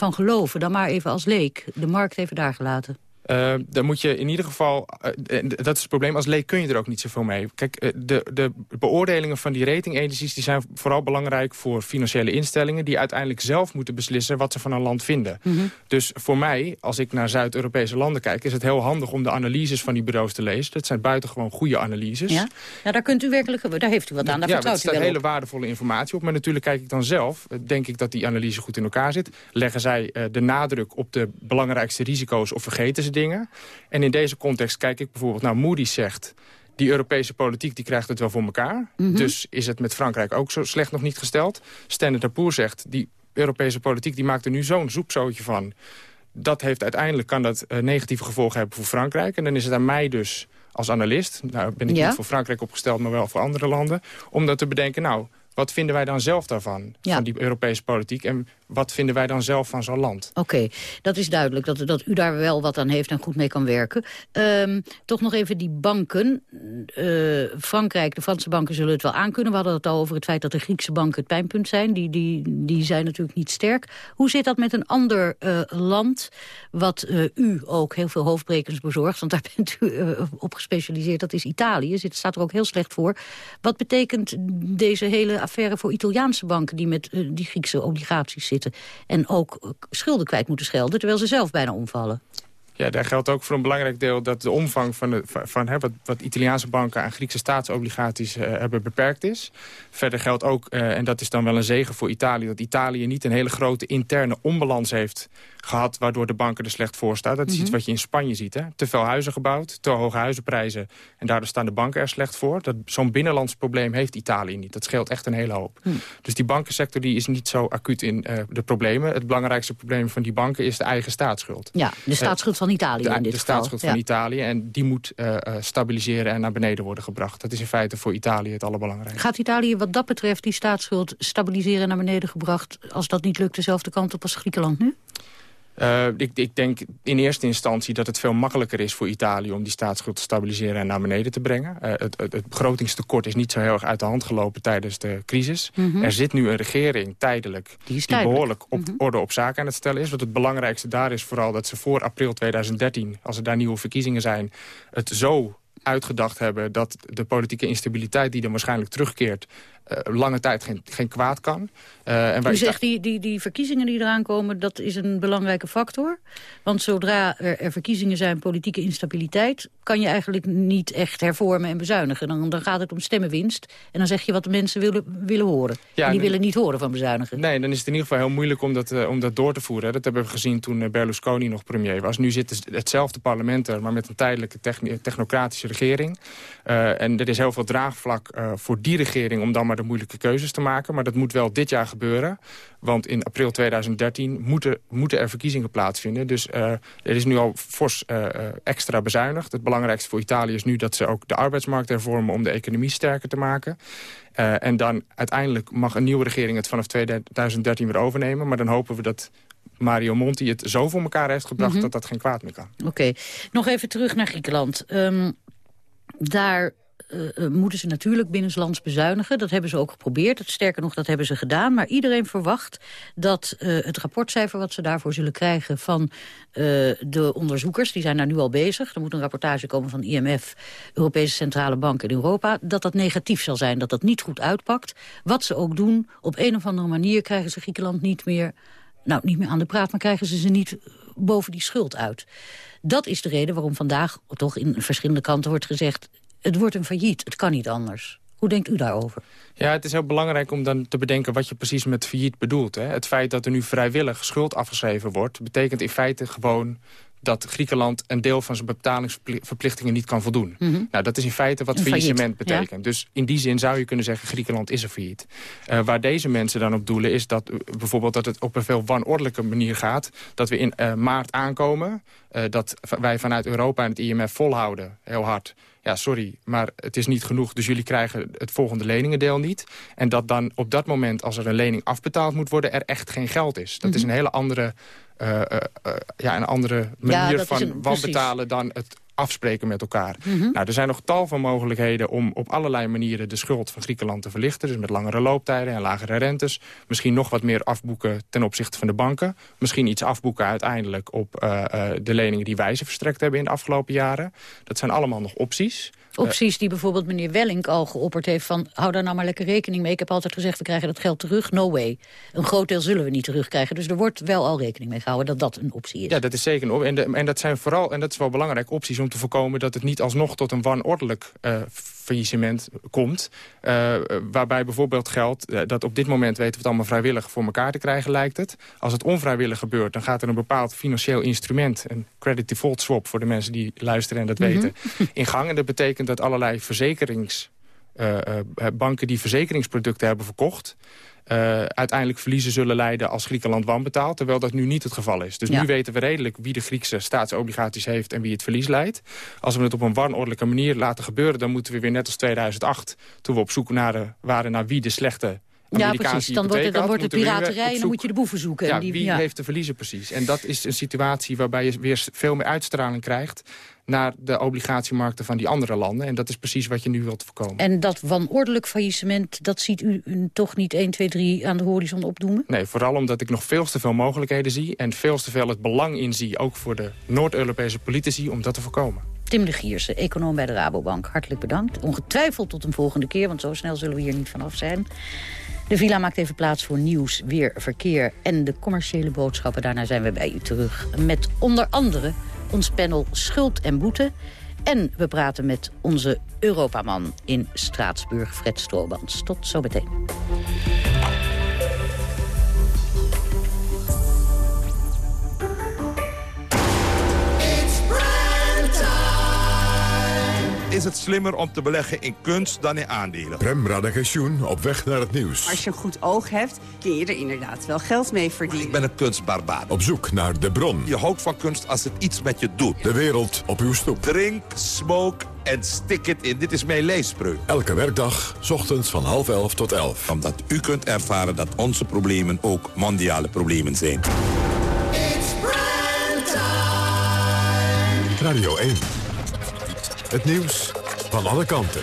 daarvan geloven? Dan maar even als leek, de markt even daar gelaten. Eh, dan moet je in ieder geval, eh, dat is het probleem, als leek kun je er ook niet zoveel mee. Kijk, eh, de, de beoordelingen van die ratingagencies die zijn vooral belangrijk voor financiële instellingen... die uiteindelijk zelf moeten beslissen wat ze van een land vinden. Dus voor mij, als ik naar Zuid-Europese landen kijk... is het heel handig om de analyses van die bureaus te lezen. Dat zijn buitengewoon goede analyses. Ja? ja, daar kunt u werkelijk, daar heeft u wat aan, daar ja, vertrouwt er u wel hele op. waardevolle informatie op. Maar natuurlijk kijk ik dan zelf, denk ik dat die analyse goed in elkaar zit. Leggen zij de nadruk op de belangrijkste risico's of vergeten ze dingen? En in deze context kijk ik bijvoorbeeld naar Moody's zegt... die Europese politiek die krijgt het wel voor elkaar. Mhm. Dus is het met Frankrijk ook zo slecht nog niet gesteld. Standard Poor's zegt, die Europese politiek die maakt er nu zo'n zoepzootje van... dat heeft uiteindelijk kan dat eh, negatieve gevolgen hebben voor Frankrijk. En dan is het aan mij dus als analist... nou ben ik Ja. niet voor Frankrijk opgesteld, maar wel voor andere landen... om dat te bedenken, nou, wat vinden wij dan zelf daarvan? Ja. Van die Europese politiek. En wat vinden wij dan zelf van zo'n land? Oké, dat is duidelijk dat, dat u daar wel wat aan heeft en goed mee kan werken. Ehm, toch nog even die banken. Eh, Frankrijk, de Franse banken zullen het wel aankunnen. We hadden het al over het feit dat de Griekse banken het pijnpunt zijn. Die, die, die zijn natuurlijk niet sterk. Hoe zit dat met een ander eh, land wat eh, u ook heel veel hoofdbrekens bezorgt? Want daar bent u op gespecialiseerd. Dat is Italië. Zit, staat er ook heel slecht voor. Wat betekent deze hele affaire voor Italiaanse banken... die met die Griekse obligaties zitten... en ook schulden kwijt moeten schelden... terwijl ze zelf bijna omvallen? Ja, daar geldt ook voor een belangrijk deel dat de omvang van, de, van, van, hè, wat, wat Italiaanse banken aan Griekse staatsobligaties eh, hebben beperkt is. Verder geldt ook, eh, en dat is dan wel een zegen voor Italië, dat Italië niet een hele grote interne onbalans heeft gehad, waardoor de banken er slecht voor staan. Dat is Mhm. iets wat je in Spanje ziet. Hè? Te veel huizen gebouwd, te hoge huizenprijzen en daardoor staan de banken er slecht voor. Dat- Zo'n binnenlands probleem heeft Italië niet. Dat scheelt echt een hele hoop. Hm. Dus die bankensector die is niet zo acuut in eh, de problemen. Het belangrijkste probleem van die banken is de eigen staatsschuld. Ja, de staatsschuld van Italië de, in dit de geval. staatsschuld Ja. van Italië. En die moet eh, eh, stabiliseren en naar beneden worden gebracht. Dat is in feite voor Italië het allerbelangrijkste. Gaat Italië wat dat betreft die staatsschuld stabiliseren en naar beneden gebracht... als dat niet lukt dezelfde kant op als Griekenland nu? Eh, ik, ik denk in eerste instantie dat het veel makkelijker is voor Italië... om die staatsschuld te stabiliseren en naar beneden te brengen. Eh, het, het, het begrotingstekort is niet zo heel erg uit de hand gelopen tijdens de crisis. Mhm. Er zit nu een regering tijdelijk die, behoorlijk op orde op zaken aan het stellen is. Want het belangrijkste daar is vooral dat ze voor april 2013... als er daar nieuwe verkiezingen zijn, het zo uitgedacht hebben... dat de politieke instabiliteit die dan waarschijnlijk terugkeert... eh, lange tijd geen, geen kwaad kan. Eh, en waar U Ita- zegt die, die, die verkiezingen die eraan komen, dat is een belangrijke factor. Want zodra er, er verkiezingen zijn, politieke instabiliteit... kan je eigenlijk niet echt hervormen en bezuinigen. Dan, dan gaat het om stemmenwinst. En dan zeg je wat de mensen willen, willen horen. Ja, en die en- willen niet horen van bezuinigen. Nee, dan is het in ieder geval heel moeilijk om dat, eh, om dat door te voeren. Dat hebben we gezien toen Berlusconi nog premier was. Nu zit dus hetzelfde parlement er, maar met een tijdelijke technocratische regering. En er is heel veel draagvlak voor die regering om dan maar de moeilijke keuzes te maken. Maar dat moet wel dit jaar gebeuren. Want in april 2013 moeten, moeten er verkiezingen plaatsvinden. Dus eh, er is nu al fors eh, eh, extra bezuinigd. Het belangrijkste voor Italië is nu dat ze ook de arbeidsmarkt hervormen... om de economie sterker te maken. En dan uiteindelijk mag een nieuwe regering het vanaf 2013 weer overnemen. Maar dan hopen we dat Mario Monti het zo voor elkaar heeft gebracht... Mhm. dat dat geen kwaad meer kan. Oké, nog even terug naar Griekenland. Ehm, daar eh, eh, moeten ze natuurlijk binnenlands bezuinigen. Dat hebben ze ook geprobeerd. Sterker nog, dat hebben ze gedaan. Maar iedereen verwacht dat eh, het rapportcijfer wat ze daarvoor zullen krijgen... van de onderzoekers, die zijn daar nu al bezig. Er moet een rapportage komen van IMF, Europese Centrale Bank in Europa... dat dat negatief zal zijn, dat dat niet goed uitpakt. Wat ze ook doen, op een of andere manier krijgen ze Griekenland niet meer... nou, niet meer aan de praat, maar krijgen ze ze niet boven die schuld uit. Dat is de reden waarom vandaag toch in verschillende kanten wordt gezegd... het wordt een failliet, het kan niet anders. Hoe denkt u daarover? Ja, het is heel belangrijk om dan te bedenken wat je precies met failliet bedoelt. Hè? Het feit dat er nu vrijwillig schuld afgeschreven wordt... betekent in feite gewoon dat Griekenland een deel van zijn betalingsverplichtingen niet kan voldoen. Mhm. Nou, dat is in feite wat Een failliet, faillissement betekent. Dus in die zin zou je kunnen zeggen, Griekenland is een failliet. Uh, waar deze mensen dan op doelen is dat uh, bijvoorbeeld dat het op een veel wanordelijke manier gaat. Dat we in uh, maart aankomen, dat wij vanuit Europa en het IMF volhouden, heel hard ja, sorry, maar het is niet genoeg. Dus jullie krijgen het volgende leningendeel niet. En dat dan op dat moment, als er een lening afbetaald moet worden... er echt geen geld is. Dat is Mhm. een hele andere, uh, uh, uh, ja, een andere manier van wanbetalen... dan het afspreken met elkaar. Mhm. Nou, er zijn nog tal van mogelijkheden om op allerlei manieren de schuld van Griekenland te verlichten. Dus met langere looptijden en lagere rentes. Misschien nog wat meer afboeken ten opzichte van de banken. Misschien iets afboeken uiteindelijk op uh, uh, de leningen die wij ze verstrekt hebben in de afgelopen jaren. Dat zijn allemaal nog opties. Opties die bijvoorbeeld meneer Wellink al geopperd heeft van... hou daar nou maar lekker rekening mee. Ik heb altijd gezegd, we krijgen dat geld terug. No way. Een groot deel zullen we niet terugkrijgen. Dus er wordt wel al rekening mee gehouden dat dat een optie is. Ja, dat is zeker een optie. En, en dat zijn vooral, en dat is wel belangrijk, opties om te voorkomen... dat het niet alsnog tot een wanordelijk uh, faillissement komt. Uh, waarbij bijvoorbeeld geldt uh, dat op dit moment weten we het allemaal vrijwillig voor elkaar te krijgen, lijkt het. Als het onvrijwillig gebeurt, dan gaat er een bepaald financieel instrument... een credit default swap voor de mensen die luisteren en dat mm -hmm. weten, in gang. En dat betekent dat allerlei verzekerings... Uh, banken die verzekeringsproducten hebben verkocht... Uh, uiteindelijk verliezen zullen leiden als Griekenland wanbetaalt... terwijl dat nu niet het geval is. Dus ja. nu weten we redelijk wie de Griekse staatsobligaties heeft... en wie het verlies leidt. Als we het op een wanordelijke manier laten gebeuren... dan moeten we weer net als 2008, toen we op zoek naar, waren naar wie de slechte ja, precies. Dan wordt het, dan wordt het piraterij en dan moet je de boeven zoeken. Ja, die, wie ja. heeft de verliezen precies? En dat is een situatie waarbij je weer veel meer uitstraling krijgt naar de obligatiemarkten van die andere landen. En dat is precies wat je nu wilt voorkomen. En dat wanordelijk faillissement, dat ziet u, toch niet 1, 2, 3 aan de horizon opdoemen? Nee, vooral omdat ik nog veel te veel mogelijkheden zie... en veel te veel het belang in zie, ook voor de Noord-Europese politici, om dat te voorkomen. Tim de Gierse, econoom bij de Rabobank. Hartelijk bedankt. Ongetwijfeld tot een volgende keer, want zo snel zullen we hier niet vanaf zijn. De villa maakt even plaats voor nieuws, weer, verkeer en de commerciële boodschappen. Daarna zijn we bij u terug met onder andere ons panel Schuld en Boete. En we praten met onze Europaman in Straatsburg, Fred Stroobans. Tot zometeen. Is het slimmer om te beleggen in kunst dan in aandelen. Prem Radagensjoen op weg naar het nieuws. Als je een goed oog hebt, kun je er inderdaad wel geld mee verdienen. Ik ben een kunstbarbaar. Op zoek naar de bron. Je houdt van kunst als het iets met je doet. De wereld op uw stoep. Drink, smoke en stick it in. Dit is mijn leespreuk. Elke werkdag, s ochtends van half elf tot elf. Omdat u kunt ervaren dat onze problemen ook mondiale problemen zijn. Radio 1. Het nieuws van alle kanten.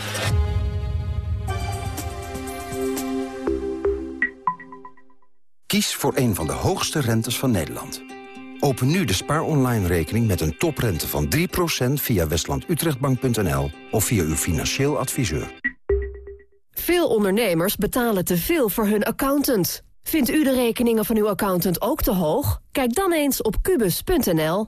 Kies voor een van de hoogste rentes van Nederland. Open nu de Spaar Online rekening met een toprente van 3% via westlandutrechtbank.nl of via uw financieel adviseur. Veel ondernemers betalen te veel voor hun accountant. Vindt u de rekeningen van uw accountant ook te hoog? Kijk dan eens op kubus.nl.